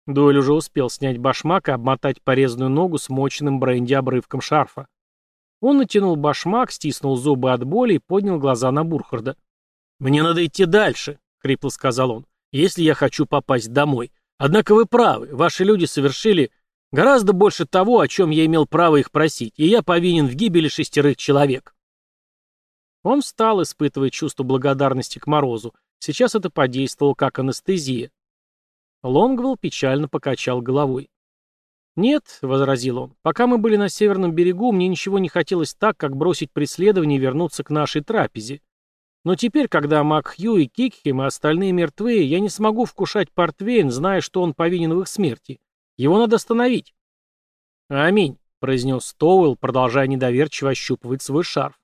Дойль уже успел снять башмак и обмотать порезанную ногу смоченным бренди обрывком шарфа. Он натянул башмак, стиснул зубы от боли и поднял глаза на Бурхарда. «Мне надо идти дальше», — хрипло сказал он если я хочу попасть домой. Однако вы правы, ваши люди совершили гораздо больше того, о чем я имел право их просить, и я повинен в гибели шестерых человек. Он встал, испытывая чувство благодарности к Морозу. Сейчас это подействовало как анестезия. Лонгвелл печально покачал головой. «Нет», — возразил он, — «пока мы были на северном берегу, мне ничего не хотелось так, как бросить преследование и вернуться к нашей трапезе. Но теперь, когда Макхью и Кикхем и остальные мертвы, я не смогу вкушать портвейн, зная, что он повинен в их смерти. Его надо остановить. Аминь, произнес Стоуэлл, продолжая недоверчиво ощупывать свой шарф.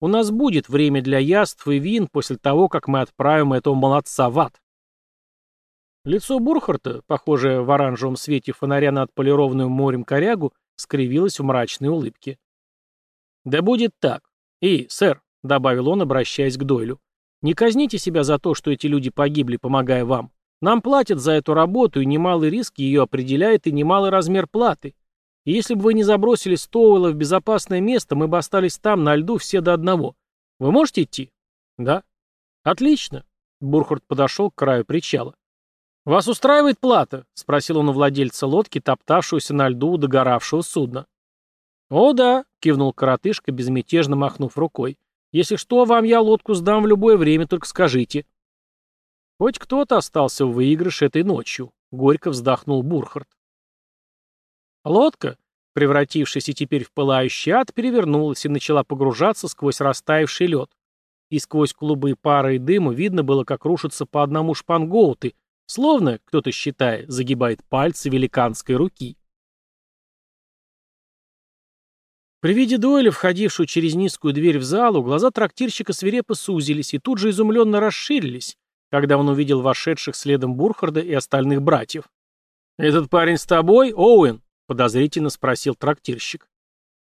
«У нас будет время для яств и вин после того, как мы отправим этого молодца в ад». Лицо Бурхарта, похожее в оранжевом свете фонаря на отполированную морем корягу, скривилось в мрачной улыбке. «Да будет так. И, сэр», — добавил он, обращаясь к Дойлю, — «не казните себя за то, что эти люди погибли, помогая вам. Нам платят за эту работу, и немалый риск ее определяет и немалый размер платы. И если бы вы не забросили Стоуэлла в безопасное место, мы бы остались там, на льду, все до одного. Вы можете идти?» «Да». «Отлично». Бурхард подошел к краю причала. «Вас устраивает плата?» — спросил он у владельца лодки, топтавшегося на льду у догоравшего судна. «О, да», — кивнул коротышка, безмятежно махнув рукой. «Если что, вам я лодку сдам в любое время, только скажите». Хоть кто-то остался в выигрыше этой ночью, — горько вздохнул Бурхард. Лодка, превратившаяся теперь в пылающий ад, перевернулась и начала погружаться сквозь растаявший лед. И сквозь клубы пара и дыма видно было, как рушатся по одному шпангоуты, Словно, кто-то считает, загибает пальцы великанской руки. При виде дуэли, входившую через низкую дверь в залу, глаза трактирщика свирепо сузились и тут же изумленно расширились, когда он увидел вошедших следом Бурхарда и остальных братьев. «Этот парень с тобой, Оуэн?» — подозрительно спросил трактирщик.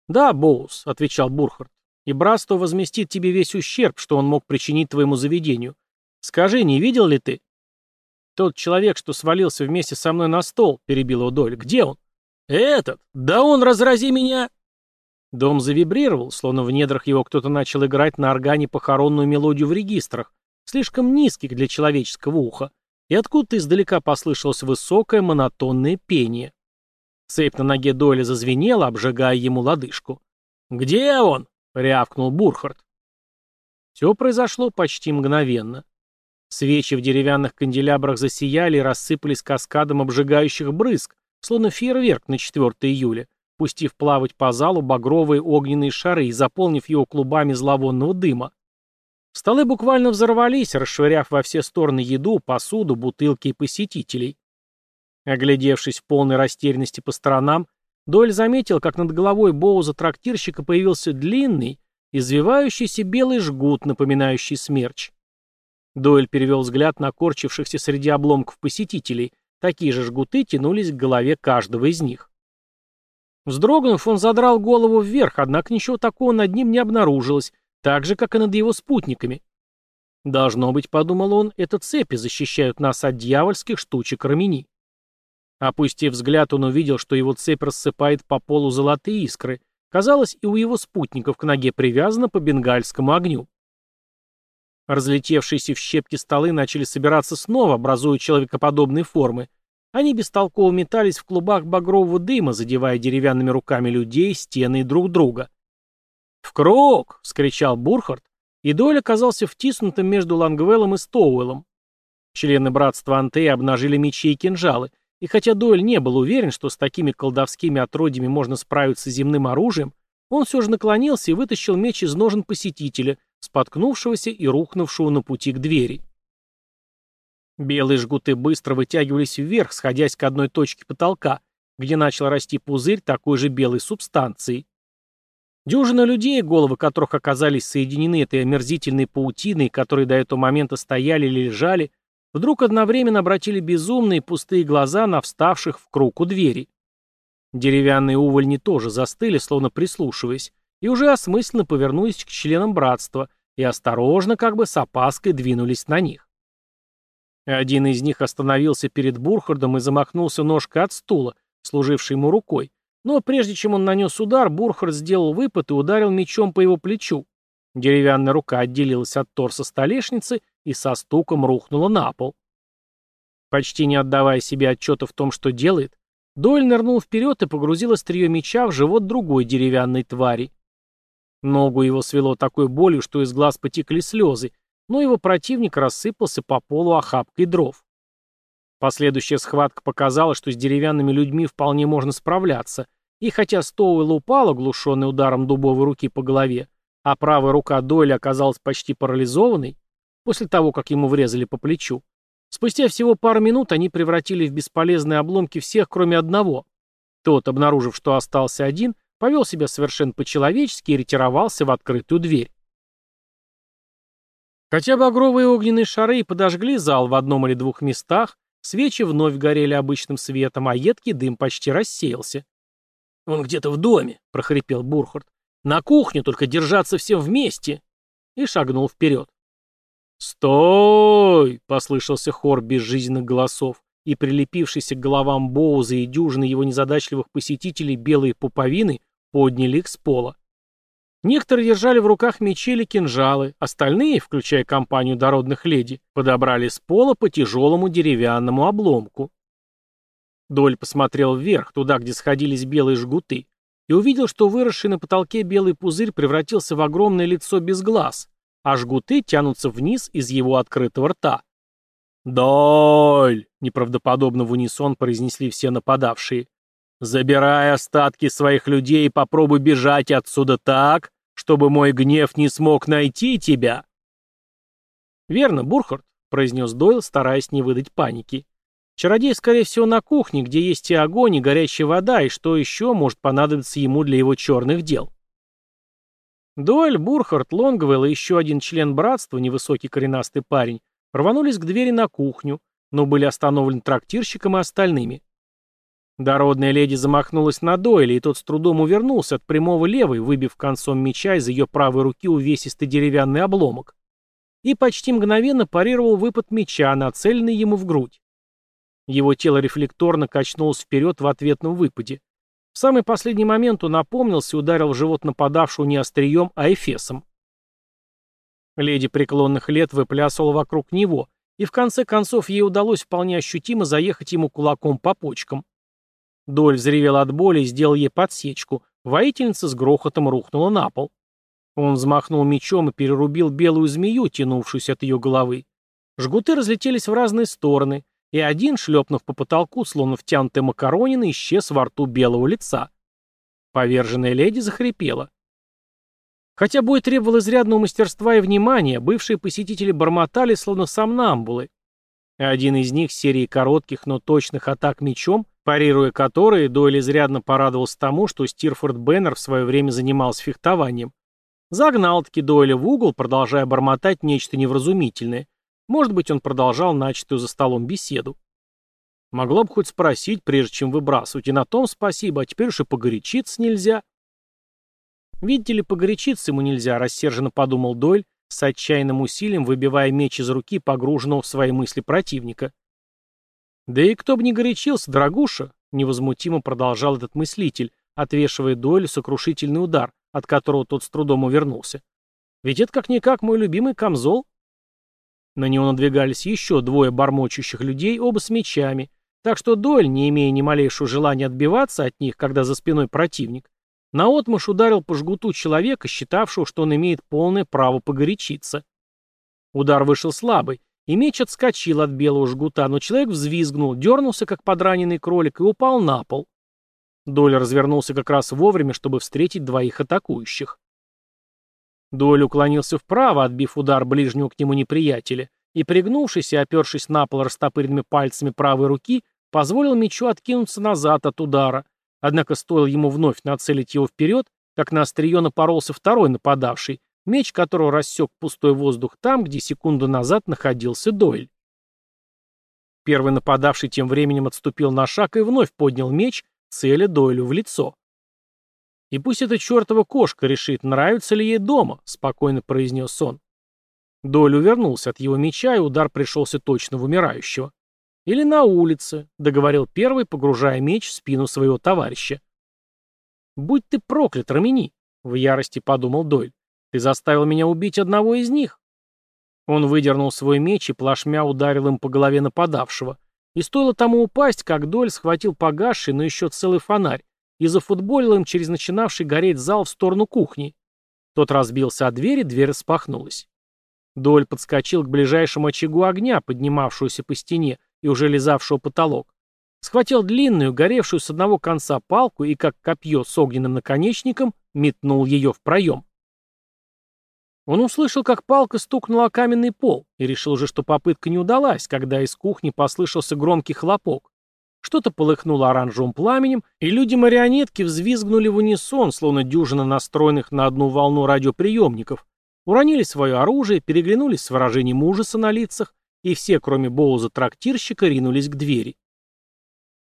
«Да, Боус», — отвечал Бурхард, — «и братство возместит тебе весь ущерб, что он мог причинить твоему заведению. Скажи, не видел ли ты?» «Тот человек, что свалился вместе со мной на стол», — перебил его Доль. «Где он?» «Этот! Да он, разрази меня!» Дом завибрировал, словно в недрах его кто-то начал играть на органе похоронную мелодию в регистрах, слишком низких для человеческого уха, и откуда-то издалека послышалось высокое монотонное пение. Цепь на ноге Дойля зазвенела, обжигая ему лодыжку. «Где он?» — рявкнул Бурхард. Все произошло почти мгновенно. Свечи в деревянных канделябрах засияли и рассыпались каскадом обжигающих брызг, словно фейерверк на 4 июля, пустив плавать по залу багровые огненные шары и заполнив его клубами зловонного дыма. Столы буквально взорвались, расшвыряв во все стороны еду, посуду, бутылки и посетителей. Оглядевшись в полной растерянности по сторонам, Дойль заметил, как над головой Боуза трактирщика появился длинный, извивающийся белый жгут, напоминающий смерч. Дойль перевел взгляд на корчившихся среди обломков посетителей. Такие же жгуты тянулись к голове каждого из них. Вздрогнув, он задрал голову вверх, однако ничего такого над ним не обнаружилось, так же, как и над его спутниками. «Должно быть, — подумал он, — это цепи защищают нас от дьявольских штучек рамени». Опустив взгляд, он увидел, что его цепь рассыпает по полу золотые искры. Казалось, и у его спутников к ноге привязано по бенгальскому огню. Разлетевшиеся в щепки столы начали собираться снова, образуя человекоподобные формы. Они бестолково метались в клубах багрового дыма, задевая деревянными руками людей, стены и друг друга. «В круг!» — вскричал Бурхард, и Дойль оказался втиснутым между Лангвеллом и Стоуэллом. Члены братства Антея обнажили мечи и кинжалы, и хотя Дойль не был уверен, что с такими колдовскими отродьями можно справиться земным оружием, он все же наклонился и вытащил меч из ножен посетителя, споткнувшегося и рухнувшего на пути к двери. Белые жгуты быстро вытягивались вверх, сходясь к одной точке потолка, где начал расти пузырь такой же белой субстанции. Дюжина людей, головы которых оказались соединены этой омерзительной паутиной, которые до этого момента стояли или лежали, вдруг одновременно обратили безумные пустые глаза на вставших в круг у двери. Деревянные увольни тоже застыли, словно прислушиваясь, и уже осмысленно повернулись к членам братства и осторожно, как бы с опаской, двинулись на них. Один из них остановился перед Бурхардом и замахнулся ножкой от стула, служившей ему рукой, но прежде чем он нанес удар, Бурхард сделал выпад и ударил мечом по его плечу. Деревянная рука отделилась от торса столешницы и со стуком рухнула на пол. Почти не отдавая себе отчета в том, что делает, Дойль нырнул вперед и погрузил острие меча в живот другой деревянной твари. Ногу его свело такой болью, что из глаз потекли слезы, но его противник рассыпался по полу охапкой дров. Последующая схватка показала, что с деревянными людьми вполне можно справляться, и хотя Стоуэлл упал, оглушенный ударом дубовой руки по голове, а правая рука Дойля оказалась почти парализованной, после того, как ему врезали по плечу, спустя всего пару минут они превратили в бесполезные обломки всех, кроме одного. Тот, обнаружив, что остался один, повел себя совершенно по-человечески и ретировался в открытую дверь. Хотя багровые огненные шары и подожгли зал в одном или двух местах, свечи вновь горели обычным светом, а едкий дым почти рассеялся. «Он где-то в доме», — прохрипел Бурхард. «На кухню, только держаться всем вместе!» И шагнул вперед. «Стой!» — послышался хор безжизненных голосов, и прилепившийся к головам Боуза и дюжины его незадачливых посетителей белые пуповины подняли их с пола. Некоторые держали в руках мечи или кинжалы, остальные, включая компанию дородных леди, подобрали с пола по тяжелому деревянному обломку. Доль посмотрел вверх, туда, где сходились белые жгуты, и увидел, что выросший на потолке белый пузырь превратился в огромное лицо без глаз, а жгуты тянутся вниз из его открытого рта. «Доль!» — неправдоподобно в унисон произнесли все нападавшие. «Забирай остатки своих людей и попробуй бежать отсюда так, чтобы мой гнев не смог найти тебя». «Верно, Бурхард», — произнес Дойл, стараясь не выдать паники. «Чародей, скорее всего, на кухне, где есть и огонь, и горячая вода, и что еще может понадобиться ему для его черных дел». Дойль, Бурхард, Лонгвелл и еще один член братства, невысокий коренастый парень, рванулись к двери на кухню, но были остановлены трактирщиком и остальными. Дородная леди замахнулась на Дойля, и тот с трудом увернулся от прямого левой, выбив концом меча из ее правой руки увесистый деревянный обломок. И почти мгновенно парировал выпад меча, нацеленный ему в грудь. Его тело рефлекторно качнулось вперед в ответном выпаде. В самый последний момент он опомнился и ударил в живот нападавшего не острием, а эфесом. Леди преклонных лет выплясывала вокруг него, и в конце концов ей удалось вполне ощутимо заехать ему кулаком по почкам. Доль взревел от боли и сделал ей подсечку. Воительница с грохотом рухнула на пол. Он взмахнул мечом и перерубил белую змею, тянувшуюся от ее головы. Жгуты разлетелись в разные стороны, и один, шлепнув по потолку, словно втянутая макаронина, исчез во рту белого лица. Поверженная леди захрипела. Хотя бой требовал изрядного мастерства и внимания, бывшие посетители бормотали, словно сомнамбулы. Один из них серии коротких, но точных атак мечом, парируя которые, Дойль изрядно порадовался тому, что Стирфорд Беннер в свое время занимался фехтованием. Загнал-таки Дойля в угол, продолжая бормотать нечто невразумительное. Может быть, он продолжал начатую за столом беседу. Могла бы хоть спросить, прежде чем выбрасывать, и на том спасибо, а теперь уж и погорячиться нельзя. Видите ли, погорячиться ему нельзя, рассерженно подумал Дойль, с отчаянным усилием выбивая меч из руки погруженного в свои мысли противника. «Да и кто бы не горячился, дорогуша!» — невозмутимо продолжал этот мыслитель, отвешивая Дойлю сокрушительный удар, от которого тот с трудом увернулся. «Ведь это как-никак мой любимый камзол». На него надвигались еще двое бормочущих людей, оба с мечами, так что Дойль, не имея ни малейшего желания отбиваться от них, когда за спиной противник, Наотмашь ударил по жгуту человека, считавшего, что он имеет полное право погорячиться. Удар вышел слабый, и меч отскочил от белого жгута, но человек взвизгнул, дернулся, как подраненный кролик, и упал на пол. Доля развернулся как раз вовремя, чтобы встретить двоих атакующих. Доля уклонился вправо, отбив удар ближнего к нему неприятеля, и, пригнувшись и опершись на пол растопыренными пальцами правой руки, позволил мечу откинуться назад от удара, Однако стоило ему вновь нацелить его вперед, как на острие напоролся второй нападавший, меч которого рассек пустой воздух там, где секунду назад находился Дойль. Первый нападавший тем временем отступил на шаг и вновь поднял меч, целя Дойлю в лицо. «И пусть эта чертова кошка решит, нравится ли ей дома», — спокойно произнес он. Дойль увернулся от его меча, и удар пришелся точно в умирающего. «Или на улице», — договорил первый, погружая меч в спину своего товарища. «Будь ты проклят, Рамини», — в ярости подумал Дойль. «Ты заставил меня убить одного из них». Он выдернул свой меч и плашмя ударил им по голове нападавшего. И стоило тому упасть, как Доль схватил погасший, но еще целый фонарь, и зафутболил им через начинавший гореть зал в сторону кухни. Тот разбился о дверь, и дверь распахнулась. Доль подскочил к ближайшему очагу огня, поднимавшуюся по стене, и уже лизавшего потолок, схватил длинную, горевшую с одного конца палку и, как копье с огненным наконечником, метнул ее в проем. Он услышал, как палка стукнула о каменный пол, и решил уже, что попытка не удалась, когда из кухни послышался громкий хлопок. Что-то полыхнуло оранжевым пламенем, и люди-марионетки взвизгнули в унисон, словно дюжина настроенных на одну волну радиоприемников, уронили свое оружие, переглянулись с выражением ужаса на лицах, и все, кроме Боуза-трактирщика, ринулись к двери.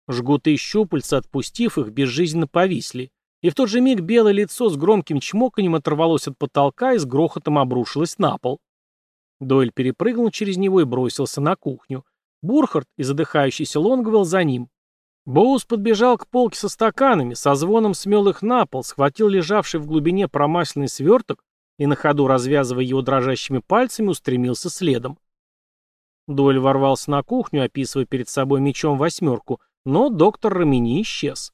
Жгуты щупальца, отпустив их, безжизненно повисли, и в тот же миг белое лицо с громким чмоканьем оторвалось от потолка и с грохотом обрушилось на пол. Дойль перепрыгнул через него и бросился на кухню. Бурхард и задыхающийся Лонгвелл за ним. Боус подбежал к полке со стаканами, со звоном смел их на пол, схватил лежавший в глубине промасленный сверток и на ходу, развязывая его дрожащими пальцами, устремился следом. Дойль ворвался на кухню, описывая перед собой мечом восьмерку, но доктор Рамини исчез.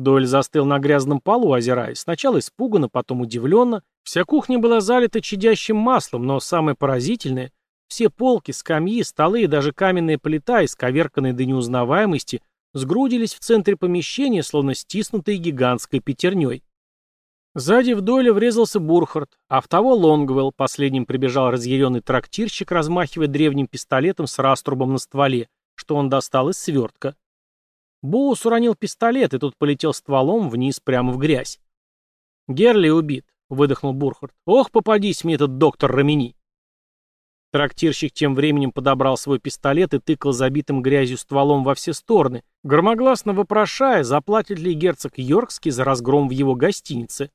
Дойль застыл на грязном полу, озираясь. Сначала испуганно, потом удивленно. Вся кухня была залита чадящим маслом, но самое поразительное — все полки, скамьи, столы и даже каменная плита, исковерканные до неузнаваемости, сгрудились в центре помещения, словно стиснутые гигантской пятерней. Сзади в Дойля врезался Бурхард, а в того Лонгвелл, последним прибежал разъяренный трактирщик, размахивая древним пистолетом с раструбом на стволе, что он достал из свертка. Боус уронил пистолет, и тут полетел стволом вниз прямо в грязь. «Герли убит», — выдохнул Бурхард. «Ох, попадись мне этот доктор Рамини!» Трактирщик тем временем подобрал свой пистолет и тыкал забитым грязью стволом во все стороны, громогласно вопрошая, заплатит ли герцог Йоркский за разгром в его гостинице.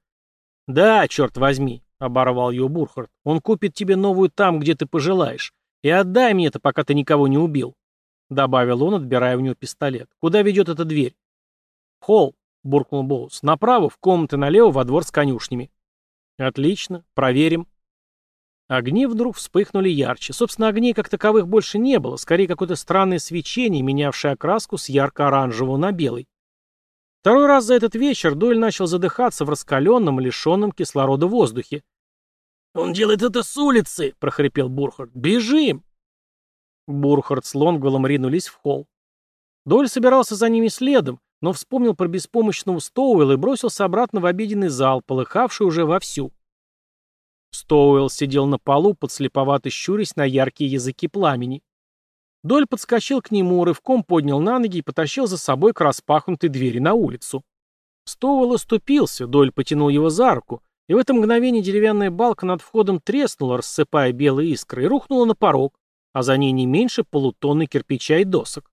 «Да, черт возьми», — оборвал ее Бурхард, — «он купит тебе новую там, где ты пожелаешь. И отдай мне это, пока ты никого не убил. — добавил он, отбирая у него пистолет. «Куда ведет эта дверь?» «Холл», — буркнул Боус. «Направо, в комнаты налево, во двор с конюшнями». «Отлично. Проверим». Огни вдруг вспыхнули ярче. Собственно, огней как таковых больше не было, скорее какое-то странное свечение, менявшее окраску с ярко-оранжевого на белый. Второй раз за этот вечер Дойль начал задыхаться в раскаленном, лишенном кислорода воздухе. «Он делает это с улицы!» — прохрипел Бурхард. «Бежим!» Бурхард с Лонгвеллом ринулись в холл. Доль собирался за ними следом, но вспомнил про беспомощного Стоуэлла и бросился обратно в обеденный зал, полыхавший уже вовсю. Стоуэлл сидел на полу, подслеповато щурясь на яркие языки пламени. Доль подскочил к нему, рывком поднял на ноги и потащил за собой к распахнутой двери на улицу. Стоуэлл оступился, Доль потянул его за руку, и в это мгновение деревянная балка над входом треснула, рассыпая белые искры, и рухнула на порог а за ней не меньше полутонны кирпича и досок.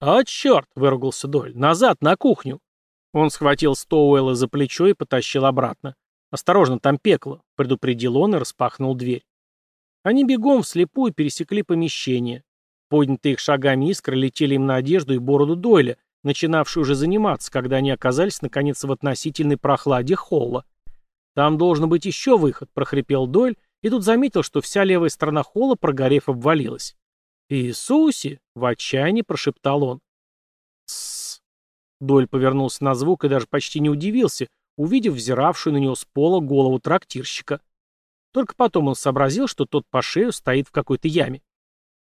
«А, черт!» — выругался Доль. «Назад, на кухню!» Он схватил Стоуэлла за плечо и потащил обратно. «Осторожно, там пекло!» — предупредил он и распахнул дверь. Они бегом вслепую пересекли помещение. Поднятые их шагами искры летели им на одежду и бороду Дойля, начинавшую уже заниматься, когда они оказались, наконец, в относительной прохладе холла. «Там должен быть еще выход», — прохрипел Дойль и тут заметил, что вся левая сторона холла, прогорев, обвалилась. «Иисусе!» — в отчаянии прошептал он. «Тссс!» Доль повернулся на звук и даже почти не удивился, увидев взиравшую на него с пола голову трактирщика. Только потом он сообразил, что тот по шею стоит в какой-то яме.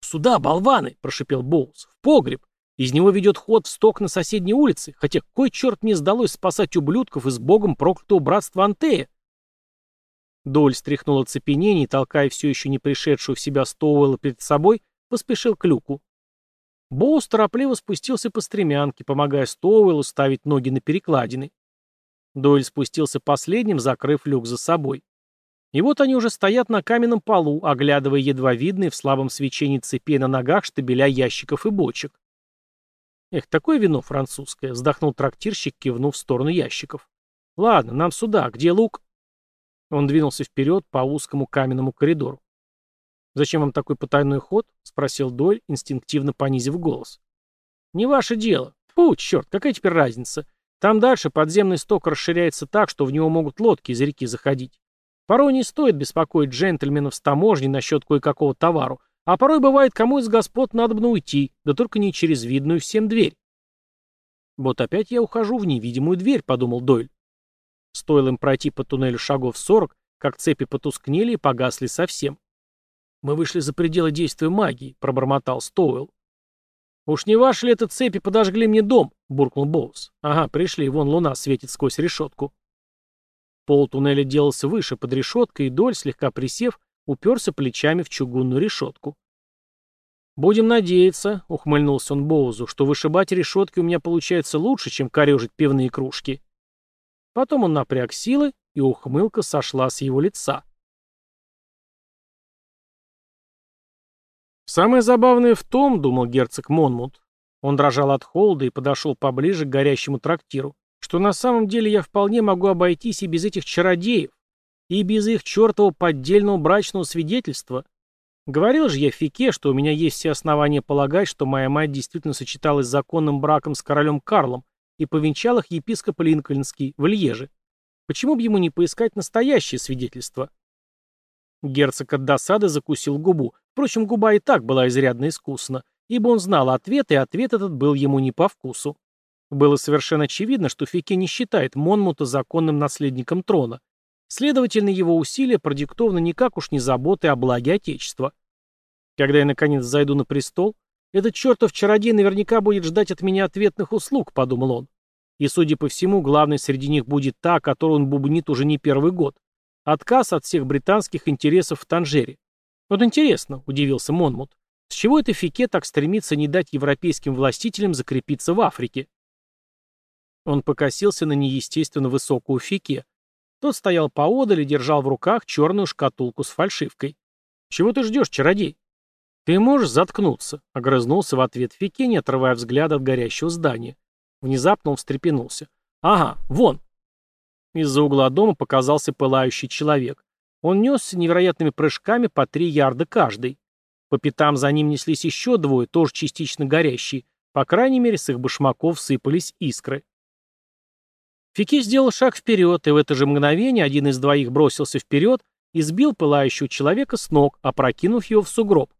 «Сюда, болваны!» — прошипел Боулс. «В погреб! Из него ведет ход в сток на соседней улице, хотя кой черт мне сдалось спасать ублюдков из богом проклятого братства Антея?» Доль стряхнул оцепенение и, толкая все еще не пришедшую в себя Стоуэлла перед собой, поспешил к люку. Боус торопливо спустился по стремянке, помогая Стоуэллу ставить ноги на перекладины. Дойль спустился последним, закрыв люк за собой. И вот они уже стоят на каменном полу, оглядывая едва видные в слабом свечении цепей на ногах штабеля ящиков и бочек. «Эх, такое вино французское!» — вздохнул трактирщик, кивнув в сторону ящиков. «Ладно, нам сюда. Где лук?» Он двинулся вперед по узкому каменному коридору. «Зачем вам такой потайной ход?» — спросил Доль, инстинктивно понизив голос. «Не ваше дело. Фу, черт, какая теперь разница? Там дальше подземный сток расширяется так, что в него могут лодки из реки заходить. Порой не стоит беспокоить джентльменов с таможни насчет кое-какого товару, а порой бывает, кому из господ надо уйти, да только не через видную всем дверь. «Вот опять я ухожу в невидимую дверь», — подумал Дойль. Стоило им пройти по туннелю шагов сорок, как цепи потускнели и погасли совсем. «Мы вышли за пределы действия магии», — пробормотал Стоуэлл. «Уж не ваши ли это цепи подожгли мне дом?» — буркнул Боус. «Ага, пришли, вон луна светит сквозь решетку». Пол туннеля делался выше под решеткой, и Доль, слегка присев, уперся плечами в чугунную решетку. «Будем надеяться», — ухмыльнулся он Боузу, «что вышибать решетки у меня получается лучше, чем корежить пивные кружки». Потом он напряг силы, и ухмылка сошла с его лица. «Самое забавное в том, — думал герцог Монмут, — он дрожал от холода и подошел поближе к горящему трактиру, что на самом деле я вполне могу обойтись и без этих чародеев, и без их чертового поддельного брачного свидетельства. Говорил же я Фике, что у меня есть все основания полагать, что моя мать действительно сочеталась с законным браком с королем Карлом и повенчал их епископ Линкольнский в Льеже. Почему бы ему не поискать настоящее свидетельство? Герцог от досады закусил губу. Впрочем, губа и так была изрядно искусна, ибо он знал ответ, и ответ этот был ему не по вкусу. Было совершенно очевидно, что Фике не считает Монмута законным наследником трона. Следовательно, его усилия продиктованы никак уж не заботой о благе Отечества. Когда я, наконец, зайду на престол, этот чертов чародей наверняка будет ждать от меня ответных услуг, подумал он. И, судя по всему, главной среди них будет та, которую он бубнит уже не первый год. Отказ от всех британских интересов в Танжере. Вот интересно, удивился Монмут, с чего это Фике так стремится не дать европейским властителям закрепиться в Африке? Он покосился на неестественно высокую Фике. Тот стоял поодаль и держал в руках черную шкатулку с фальшивкой. «Чего ты ждешь, чародей?» «Ты можешь заткнуться», — огрызнулся в ответ Фике, не отрывая взгляда от горящего здания. Внезапно он встрепенулся. «Ага, вон!» Из-за угла дома показался пылающий человек. Он несся невероятными прыжками по три ярда каждый. По пятам за ним неслись еще двое, тоже частично горящие. По крайней мере, с их башмаков сыпались искры. Фики сделал шаг вперед, и в это же мгновение один из двоих бросился вперед и сбил пылающего человека с ног, опрокинув его в сугроб.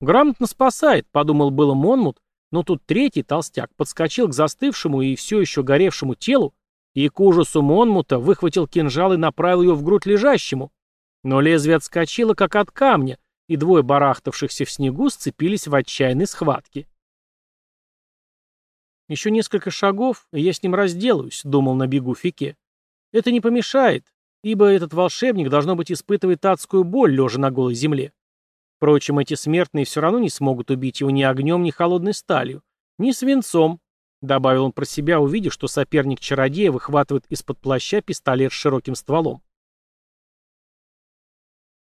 «Грамотно спасает», — подумал было Монмут, но тут третий толстяк подскочил к застывшему и все еще горевшему телу и к ужасу Монмута выхватил кинжал и направил его в грудь лежащему. Но лезвие отскочило, как от камня, и двое барахтавшихся в снегу сцепились в отчаянной схватке. «Еще несколько шагов, и я с ним разделаюсь», — думал на бегу Фике. «Это не помешает, ибо этот волшебник, должно быть, испытывает адскую боль, лежа на голой земле. Впрочем, эти смертные все равно не смогут убить его ни огнем, ни холодной сталью, ни свинцом, добавил он про себя, увидев, что соперник чародея выхватывает из-под плаща пистолет с широким стволом.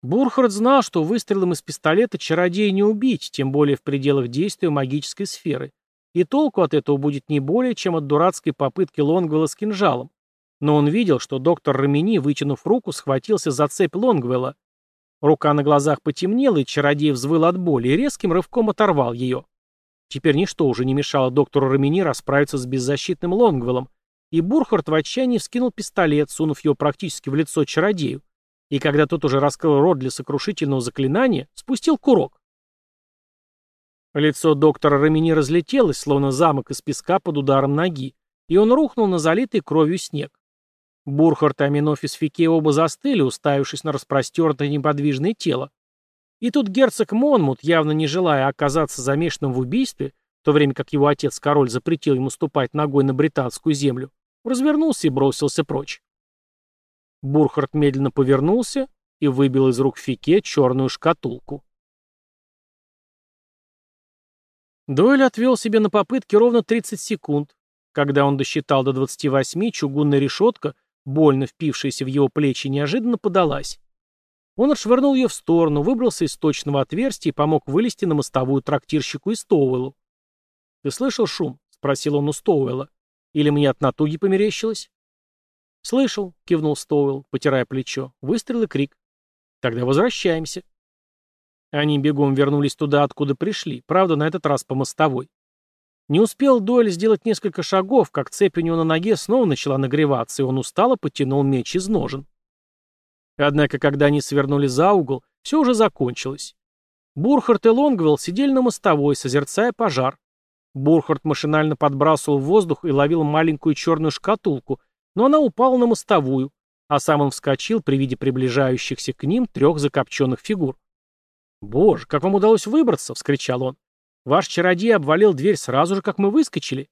Бурхард знал, что выстрелом из пистолета чародея не убить, тем более в пределах действия магической сферы, и толку от этого будет не более, чем от дурацкой попытки Лонгвелла с кинжалом. Но он видел, что доктор Рамини, вытянув руку, схватился за цепь Лонгвелла, Рука на глазах потемнела, и чародей взвыл от боли и резким рывком оторвал ее. Теперь ничто уже не мешало доктору Рамини расправиться с беззащитным Лонгвеллом, и Бурхард в отчаянии вскинул пистолет, сунув его практически в лицо чародею, и когда тот уже раскрыл рот для сокрушительного заклинания, спустил курок. Лицо доктора Рамини разлетелось, словно замок из песка под ударом ноги, и он рухнул на залитый кровью снег. Бурхард и Аминофис Фике оба застыли, уставившись на распростертое неподвижное тело. И тут герцог Монмут, явно не желая оказаться замешанным в убийстве, в то время как его отец-король запретил ему ступать ногой на британскую землю, развернулся и бросился прочь. Бурхард медленно повернулся и выбил из рук Фике черную шкатулку. Дойль отвел себе на попытки ровно 30 секунд. Когда он досчитал до 28, чугунная решетка, больно впившаяся в его плечи, неожиданно подалась. Он отшвырнул ее в сторону, выбрался из точного отверстия и помог вылезти на мостовую трактирщику и Стоуэллу. «Ты слышал шум?» — спросил он у Стоуэлла. «Или мне от натуги померещилось?» «Слышал», — кивнул Стоуэлл, потирая плечо. Выстрел и крик. «Тогда возвращаемся». Они бегом вернулись туда, откуда пришли, правда, на этот раз по мостовой. Не успел Дойль сделать несколько шагов, как цепь у него на ноге снова начала нагреваться, и он устало потянул меч из ножен. Однако, когда они свернули за угол, все уже закончилось. Бурхард и Лонгвелл сидели на мостовой, созерцая пожар. Бурхард машинально подбрасывал в воздух и ловил маленькую черную шкатулку, но она упала на мостовую, а сам он вскочил при виде приближающихся к ним трех закопченных фигур. «Боже, как вам удалось выбраться!» — вскричал он. Ваш чародей обвалил дверь сразу же, как мы выскочили.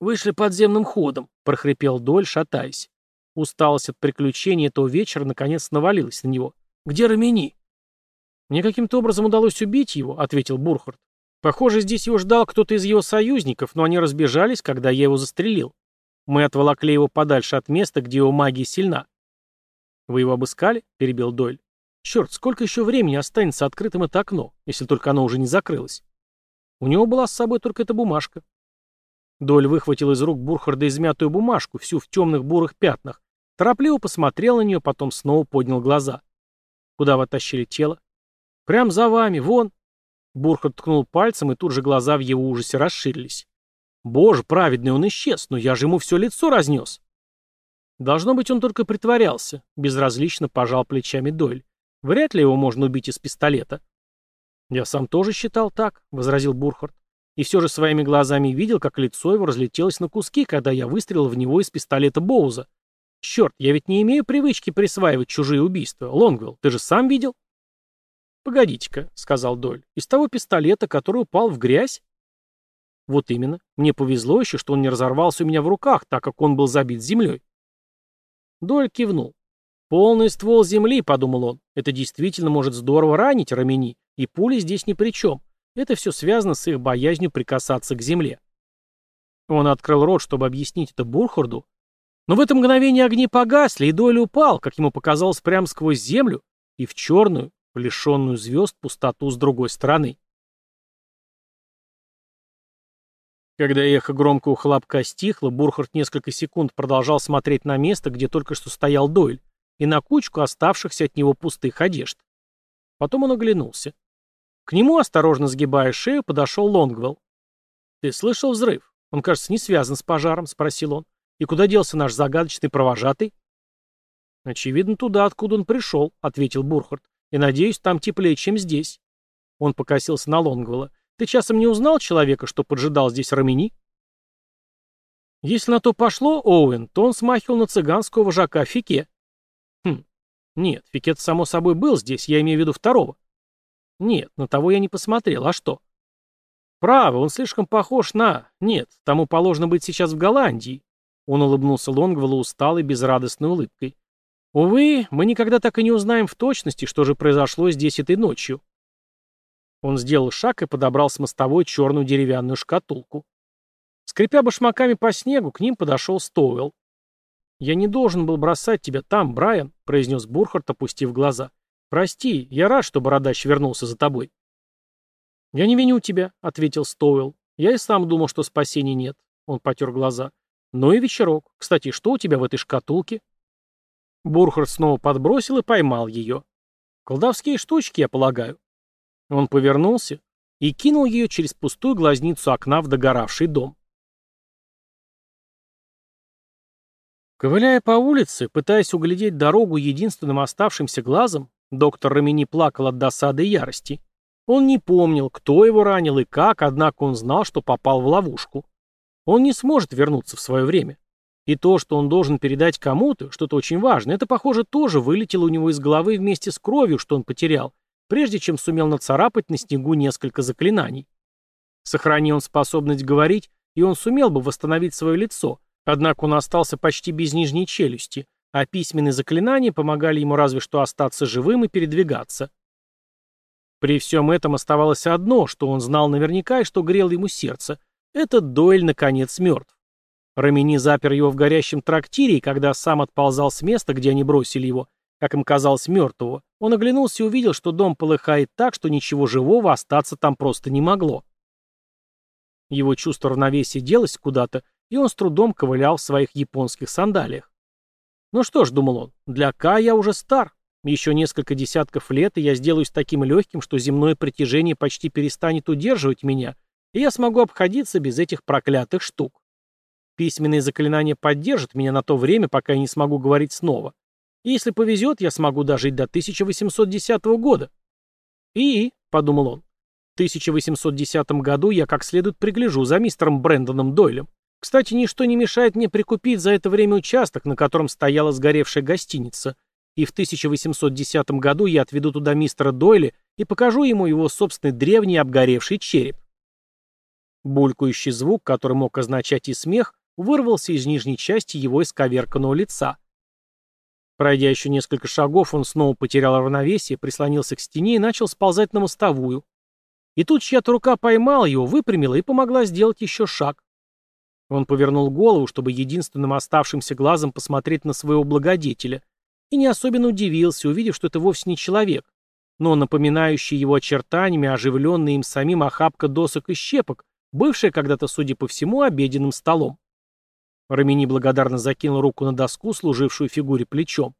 Вышли подземным ходом, прохрипел Доль, шатаясь. Усталость от приключений этого вечера наконец навалилась на него. Где Рамини? «Мне каким-то образом удалось убить его», — ответил Бурхард. «Похоже, здесь его ждал кто-то из его союзников, но они разбежались, когда я его застрелил. Мы отволокли его подальше от места, где его магия сильна». «Вы его обыскали?» — перебил Дойль. «Черт, сколько еще времени останется открытым это окно, если только оно уже не закрылось?» У него была с собой только эта бумажка. Доль выхватил из рук Бурхарда измятую бумажку, всю в темных бурых пятнах, торопливо посмотрел на нее, потом снова поднял глаза. «Куда вы оттащили тело?» «Прям за вами, вон!» Бурхард ткнул пальцем, и тут же глаза в его ужасе расширились. «Боже, праведный, он исчез, но я же ему все лицо разнес!» Должно быть, он только притворялся, безразлично пожал плечами Дойль. Вряд ли его можно убить из пистолета. «Я сам тоже считал так», — возразил Бурхард и все же своими глазами видел, как лицо его разлетелось на куски, когда я выстрелил в него из пистолета Боуза. Черт, я ведь не имею привычки присваивать чужие убийства. Лонгвилл, ты же сам видел? Погодите-ка, сказал Доль, из того пистолета, который упал в грязь? Вот именно. Мне повезло еще, что он не разорвался у меня в руках, так как он был забит землей. Доль кивнул. «Полный ствол земли», — подумал он. «Это действительно может здорово ранить Рамини, и пули здесь ни при чем. Это все связано с их боязнью прикасаться к земле. Он открыл рот, чтобы объяснить это Бурхарду, но в это мгновение огни погасли, и Дойль упал, как ему показалось, прямо сквозь землю и в черную, лишенную звезд, пустоту с другой стороны. Когда эхо громкого хлопка стихло, Бурхард несколько секунд продолжал смотреть на место, где только что стоял Дойль, и на кучку оставшихся от него пустых одежд. Потом он оглянулся. К нему, осторожно сгибая шею, подошел Лонгвелл. «Ты слышал взрыв? Он, кажется, не связан с пожаром», — спросил он. «И куда делся наш загадочный провожатый?» «Очевидно, туда, откуда он пришел», — ответил Бурхард. «И, надеюсь, там теплее, чем здесь». Он покосился на Лонгвелла. «Ты часом не узнал человека, что поджидал здесь Рамини?» Если на то пошло, Оуэн, то он смахивал на цыганского вожака Фике. Нет, Фикет, само собой, был здесь, я имею в виду второго. Нет, на того я не посмотрел. А что? Право, он слишком похож на... Нет, тому положено быть сейчас в Голландии. Он улыбнулся Лонгвеллу усталой, безрадостной улыбкой. Увы, мы никогда так и не узнаем в точности, что же произошло здесь этой ночью. Он сделал шаг и подобрал с мостовой черную деревянную шкатулку. Скрипя башмаками по снегу, к ним подошел Стоуэлл. «Я не должен был бросать тебя там, Брайан», — произнес Бурхард, опустив глаза. «Прости, я рад, что Бородач вернулся за тобой». «Я не виню тебя», — ответил Стоуэлл. «Я и сам думал, что спасения нет». Он потер глаза. «Ну и вечерок. Кстати, что у тебя в этой шкатулке?» Бурхард снова подбросил и поймал ее. «Колдовские штучки, я полагаю». Он повернулся и кинул ее через пустую глазницу окна в догоравший дом. Ковыляя по улице, пытаясь углядеть дорогу единственным оставшимся глазом, Доктор Рамини плакал от досады и ярости. Он не помнил, кто его ранил и как, однако он знал, что попал в ловушку. Он не сможет вернуться в свое время. И то, что он должен передать кому-то, что-то очень важное, это, похоже, тоже вылетело у него из головы вместе с кровью, что он потерял, прежде чем сумел нацарапать на снегу несколько заклинаний. Сохрани он способность говорить, и он сумел бы восстановить свое лицо, однако он остался почти без нижней челюсти, а письменные заклинания помогали ему разве что остаться живым и передвигаться. При всем этом оставалось одно, что он знал наверняка и что грело ему сердце. Этот Дойль, наконец, мертв. Рамини запер его в горящем трактире, и когда сам отползал с места, где они бросили его, как им казалось, мертвого, он оглянулся и увидел, что дом полыхает так, что ничего живого остаться там просто не могло. Его чувство равновесия делось куда-то, и он с трудом ковылял в своих японских сандалиях. Ну что ж, думал он, для К я уже стар. Еще несколько десятков лет, и я сделаюсь таким легким, что земное притяжение почти перестанет удерживать меня, и я смогу обходиться без этих проклятых штук. Письменные заклинания поддержат меня на то время, пока я не смогу говорить снова. И если повезет, я смогу дожить до 1810 года. И, — подумал он, — в 1810 году я как следует пригляжу за мистером Брэндоном Дойлем. Кстати, ничто не мешает мне прикупить за это время участок, на котором стояла сгоревшая гостиница, и в 1810 году я отведу туда мистера Дойля и покажу ему его собственный древний обгоревший череп. Булькающий звук, который мог означать и смех, вырвался из нижней части его исковерканного лица. Пройдя еще несколько шагов, он снова потерял равновесие, прислонился к стене и начал сползать на мостовую. И тут чья-то рука поймала его, выпрямила и помогла сделать еще шаг. Он повернул голову, чтобы единственным оставшимся глазом посмотреть на своего благодетеля, и не особенно удивился, увидев, что это вовсе не человек, но напоминающий его очертаниями оживленный им самим охапка досок и щепок, бывшая когда-то, судя по всему, обеденным столом. Рамини благодарно закинул руку на доску, служившую фигуре плечом.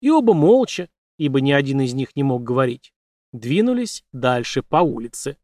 И оба молча, ибо ни один из них не мог говорить, двинулись дальше по улице.